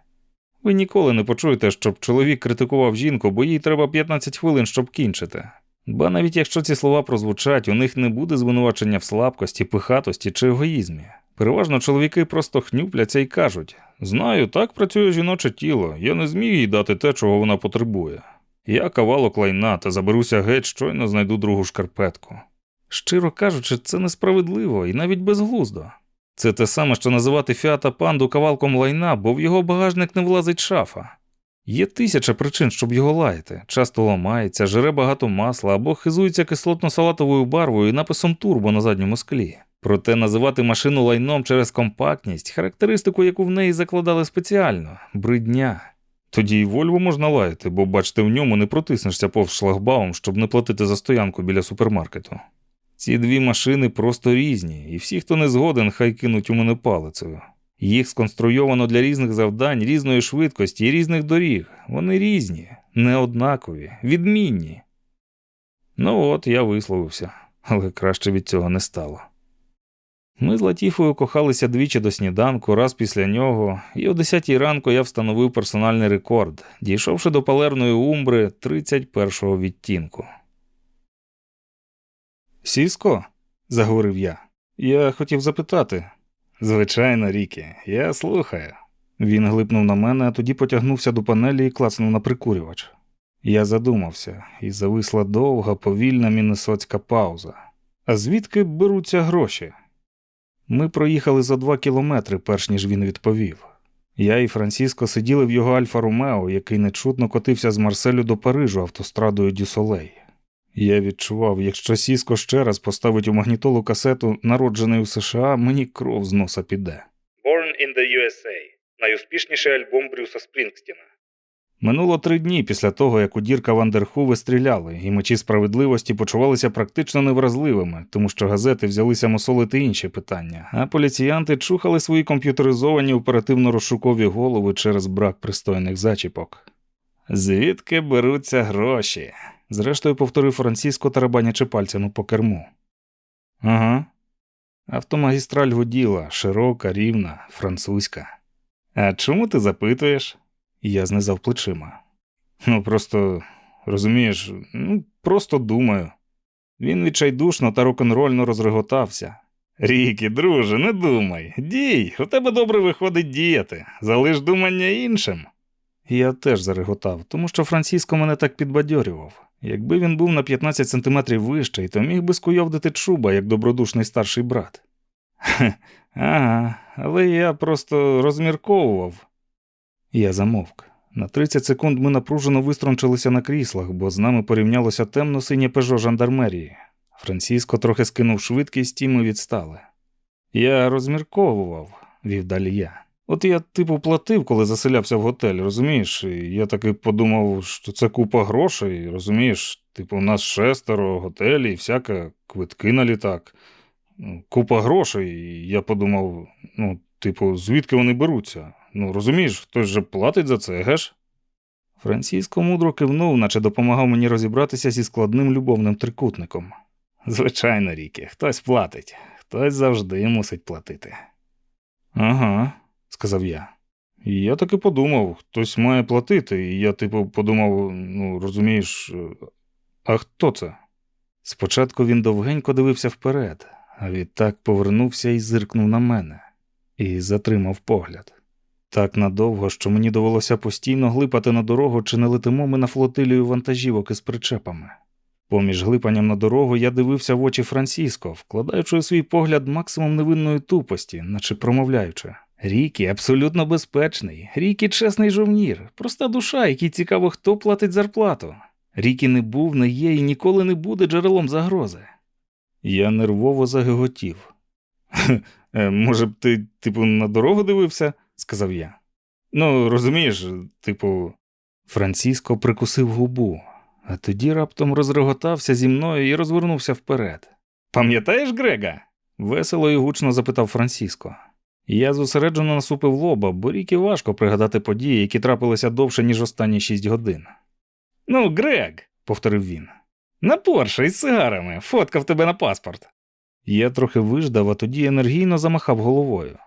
Speaker 1: Ви ніколи не почуєте, щоб чоловік критикував жінку, бо їй треба 15 хвилин, щоб кінчити. Ба навіть якщо ці слова прозвучать, у них не буде звинувачення в слабкості, пихатості чи егоїзмі. Переважно чоловіки просто хнюпляться і кажуть: Знаю, так працює жіноче тіло, я не зміг їй дати те, чого вона потребує. Я кавалок лайна та заберуся геть, щойно знайду другу шкарпетку. Щиро кажучи, це несправедливо і навіть безглуздо. Це те саме, що називати фіата панду кавалком лайна, бо в його багажник не влазить шафа. Є тисяча причин, щоб його лаяти. Часто ламається, жире багато масла або хизується кислотно-салатовою барвою і написом турбо на задньому склі. Проте називати машину лайном через компактність, характеристику, яку в неї закладали спеціально бридня. Тоді й Вольво можна лаяти, бо бачите, в ньому не протиснешся повз шлагбаум, щоб не платити за стоянку біля супермаркету. Ці дві машини просто різні, і всі, хто не згоден, хай кинуть у мене палицею. Їх сконструйовано для різних завдань, різної швидкості і різних доріг. Вони різні, неоднакові, відмінні. Ну от я висловився, але краще від цього не стало. Ми з Латіфою кохалися двічі до сніданку, раз після нього, і о 10 ранку я встановив персональний рекорд, дійшовши до палерної умбри 31-го відтінку. Сіско, заговорив я, я хотів запитати. Звичайно, Рікі, я слухаю. Він глипнув на мене, а тоді потягнувся до панелі і клацнув на прикурювач. Я задумався, і зависла довга, повільна міннесоцька пауза. А звідки беруться гроші? Ми проїхали за два кілометри, перш ніж він відповів. Я і Франциско сиділи в його Альфа Ромео, який нечутно котився з Марселю до Парижу автострадою Дюсолей. Я відчував, якщо Сіско ще раз поставить у магнітолу касету, народжений у США, мені кров з носа піде.
Speaker 2: Born in the USA. Найуспішніший альбом Брюса Спрінгстіна.
Speaker 1: Минуло три дні після того, як у Дірка Вандерхуве стріляли, і мечі справедливості почувалися практично невразливими, тому що газети взялися мусолити інші питання, а поліціянти чухали свої комп'ютеризовані оперативно-розшукові голови через брак пристойних зачіпок. Звідки беруться гроші? Зрештою повторив Франциско, тарабанячи пальцями по керму. Ага. Автомагістраль гуділа, широка, рівна, французька. А чому ти запитуєш? Я знизав плечима. Ну, просто, розумієш, ну, просто думаю. Він відчайдушно та рок-н-рольно розреготався. Рікі, друже, не думай. Дій, у тебе добре виходить діяти. Залиш думання іншим. Я теж зареготав, тому що Франциско мене так підбадьорював. Якби він був на 15 сантиметрів вищий, то міг би скуйовдити чуба, як добродушний старший брат. Хе, ага, але я просто розмірковував. Я замовк. На 30 секунд ми напружено вистрончилися на кріслах, бо з нами порівнялося темно синє пежо жандармерії. Франциско трохи скинув швидкість, і ми відстали. Я розмірковував, вів далі я. От я, типу, платив, коли заселявся в готель, розумієш? І я таки подумав, що це купа грошей, розумієш? Типу, у нас шестеро готелі, і всяке, квитки на літак, Ну, купа грошей. І я подумав, ну, типу, звідки вони беруться? Ну, розумієш, хтось же платить за це, геш? Франциско мудро кивнув, наче допомагав мені розібратися зі складним любовним трикутником. Звичайно, Рікі, хтось платить, хтось завжди мусить платити. Ага сказав я. І я таки подумав, хтось має платити, і я, типу, подумав, ну, розумієш, а хто це? Спочатку він довгенько дивився вперед, а відтак повернувся і зиркнув на мене і затримав погляд. Так надовго, що мені довелося постійно глипати на дорогу, чи не летимо ми на флотилію вантажівок із причепами. Поміж глипанням на дорогу я дивився в очі Франсіско, вкладаючи у свій погляд максимум невинної тупості, наче промовляючи. Рікі абсолютно безпечний, Рікі чесний жовнір, проста душа, якій цікаво, хто платить зарплату. Рікі не був, не є і ніколи не буде джерелом загрози. Я нервово загиготів. «Е, Може б ти, типу, на дорогу дивився? сказав я. Ну, розумієш, типу, Франциско прикусив губу, а тоді раптом розреготався зі мною і розвернувся вперед. Пам'ятаєш Грега? весело і гучно запитав Франциско. Я зосереджено насупив лоба, бо ріки важко пригадати події, які трапилися довше, ніж останні шість годин. Ну, Грег, повторив він. На Порше із сигарами, фоткав тебе на паспорт. Я трохи виждав, а тоді енергійно замахав головою.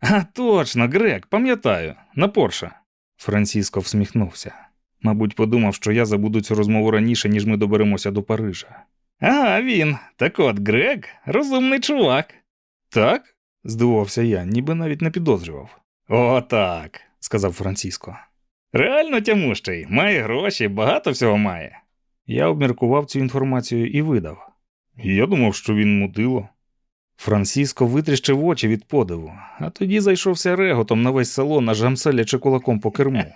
Speaker 1: А точно, Грег, пам'ятаю, на Порше. Франциско всміхнувся. Мабуть, подумав, що я забуду цю розмову раніше, ніж ми доберемося до Парижа. А він, так от Грег, розумний чувак. Так? Здивувався я, ніби навіть не підозрював. О, так, сказав Франциско. Реально тямущий, має гроші, багато всього має. Я обміркував цю інформацію і видав. Я думав, що він мудило. Франциско витріщив очі від подиву, а тоді зайшовся реготом на весь салон, аж гамселячи кулаком по керму. <laughs>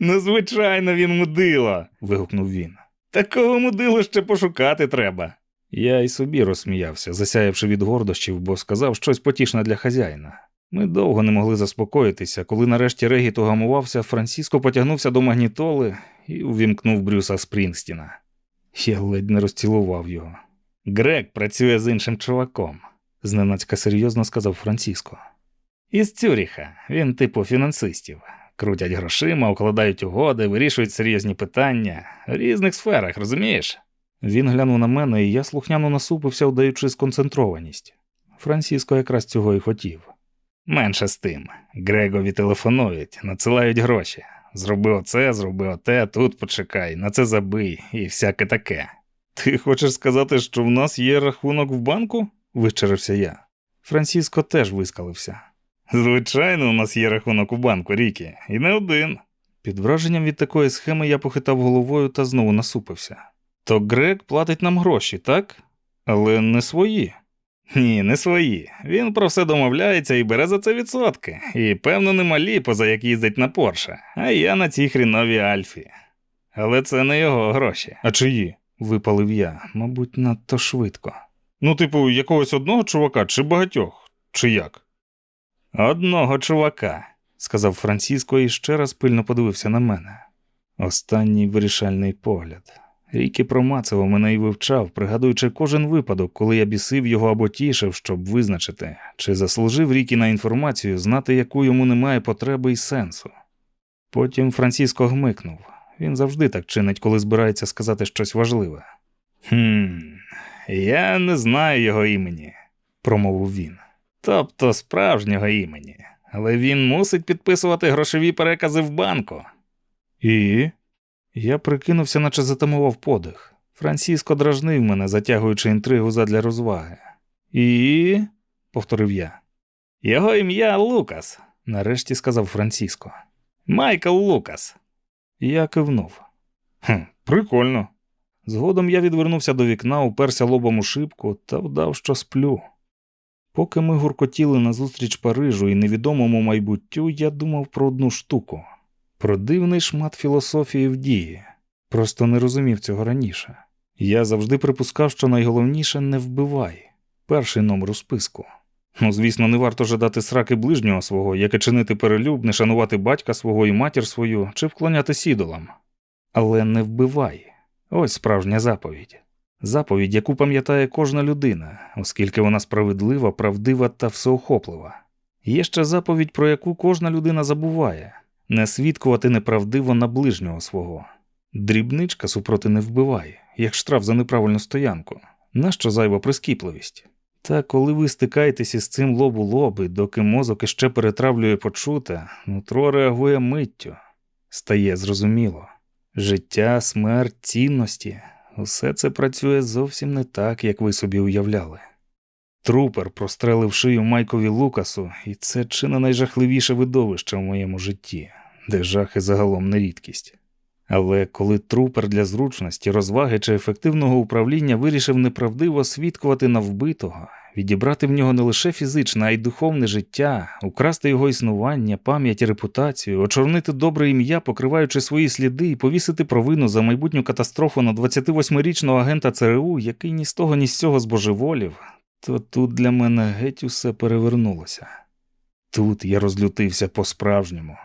Speaker 1: Ну, звичайно, він мудило. вигукнув він. Такого мудилу ще пошукати треба. Я й собі розсміявся, засяявши від гордощів, бо сказав щось потішне для хазяїна. Ми довго не могли заспокоїтися, коли нарешті регіт угамувався, Франциско потягнувся до магнітоли і увімкнув Брюса Спрінгстіна. Я ледь не розцілував його. Грек працює з іншим чуваком, зненацька серйозно сказав Франциско. Із Цюріха, він типу фінансистів. Крутять грошима, укладають угоди, вирішують серйозні питання в різних сферах, розумієш? Він глянув на мене, і я слухняно насупився, вдаючи сконцентрованість. Франциско якраз цього і хотів. Менше з тим. Грегові телефонують, надсилають гроші. Зроби оце, зроби оте, тут почекай, на це забий і всяке таке. Ти хочеш сказати, що в нас є рахунок в банку? вичерився я. Франциско теж вискалився. Звичайно, у нас є рахунок у банку, Рікі, і не один. Під враженням від такої схеми я похитав головою та знову насупився. То Грег платить нам гроші, так? Але не свої. Ні, не свої. Він про все домовляється і бере за це відсотки. І, певно, немалі, поза як їздить на Порше, а я на цій хріновій Альфі. Але це не його гроші. А чиї? випалив я, мабуть, надто швидко. Ну, типу, якогось одного чувака чи багатьох, чи як? Одного чувака, сказав Франциско і ще раз пильно подивився на мене. Останній вирішальний погляд. Рікі промацав мене і вивчав, пригадуючи кожен випадок, коли я бісив його або тішив, щоб визначити, чи заслужив Рікі на інформацію, знати, яку йому немає потреби і сенсу. Потім Франциско гмикнув. Він завжди так чинить, коли збирається сказати щось важливе. «Хм, я не знаю його імені, промовив він. Тобто справжнього імені, але він мусить підписувати грошові перекази в банку. І. Я прикинувся, наче затамував подих. Франциско дражнив мене, затягуючи інтригу задля розваги. І. повторив я. Його ім'я Лукас, нарешті сказав Франциско. Майкл Лукас. Я кивнув. «Хм, Прикольно. Згодом я відвернувся до вікна, уперся лобом у шибку та вдав, що сплю. Поки ми гуркотіли назустріч Парижу і невідомому майбуттю, я думав про одну штуку про дивний шмат філософії в дії. Просто не розумів цього раніше. Я завжди припускав, що найголовніше не вбивай перший номер у списку. Ну, звісно, не варто жадати сраки ближнього свого, як і чинити перелюб, не шанувати батька свого і матір свою чи вклонятись ідолам. Але не вбивай ось справжня заповідь. Заповідь, яку пам'ятає кожна людина, оскільки вона справедлива, правдива та всеохоплива. Є ще заповідь, про яку кожна людина забуває не свідкувати неправдиво на ближнього свого. Дрібничка супроти не вбиває, як штраф за неправильну стоянку. Нащо зайва прискіпливість? Та коли ви стикаєтеся з цим лоб у лоби, доки мозок іще перетравлює почуте, нутро реагує миттю, стає зрозуміло. Життя, смерть, цінності усе це працює зовсім не так, як ви собі уявляли. Трупер прострелив шию Майкові Лукасу, і це чи не найжахливіше видовище в моєму житті, де жахи загалом не рідкість. Але коли трупер для зручності, розваги чи ефективного управління вирішив неправдиво свідкувати на вбитого, відібрати в нього не лише фізичне, а й духовне життя, украсти його існування, пам'ять репутацію, очорнити добре ім'я, покриваючи свої сліди, і повісити провину за майбутню катастрофу на 28-річного агента ЦРУ, який ні з того, ні з цього збожеволів, то тут для мене геть усе перевернулося. Тут я розлютився по-справжньому.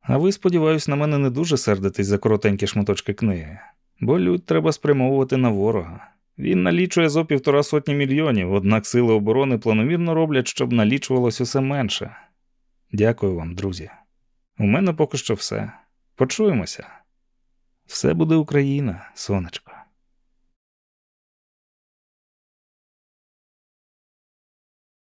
Speaker 1: А ви, сподіваюсь, на мене не дуже сердитесь за коротенькі шматочки книги, бо лють треба спрямовувати на ворога. Він налічує зо півтора сотні мільйонів, однак сили оборони планомірно роблять, щоб налічувалось усе менше. Дякую вам, друзі. У мене поки що все. Почуємося. Все буде Україна, сонечко.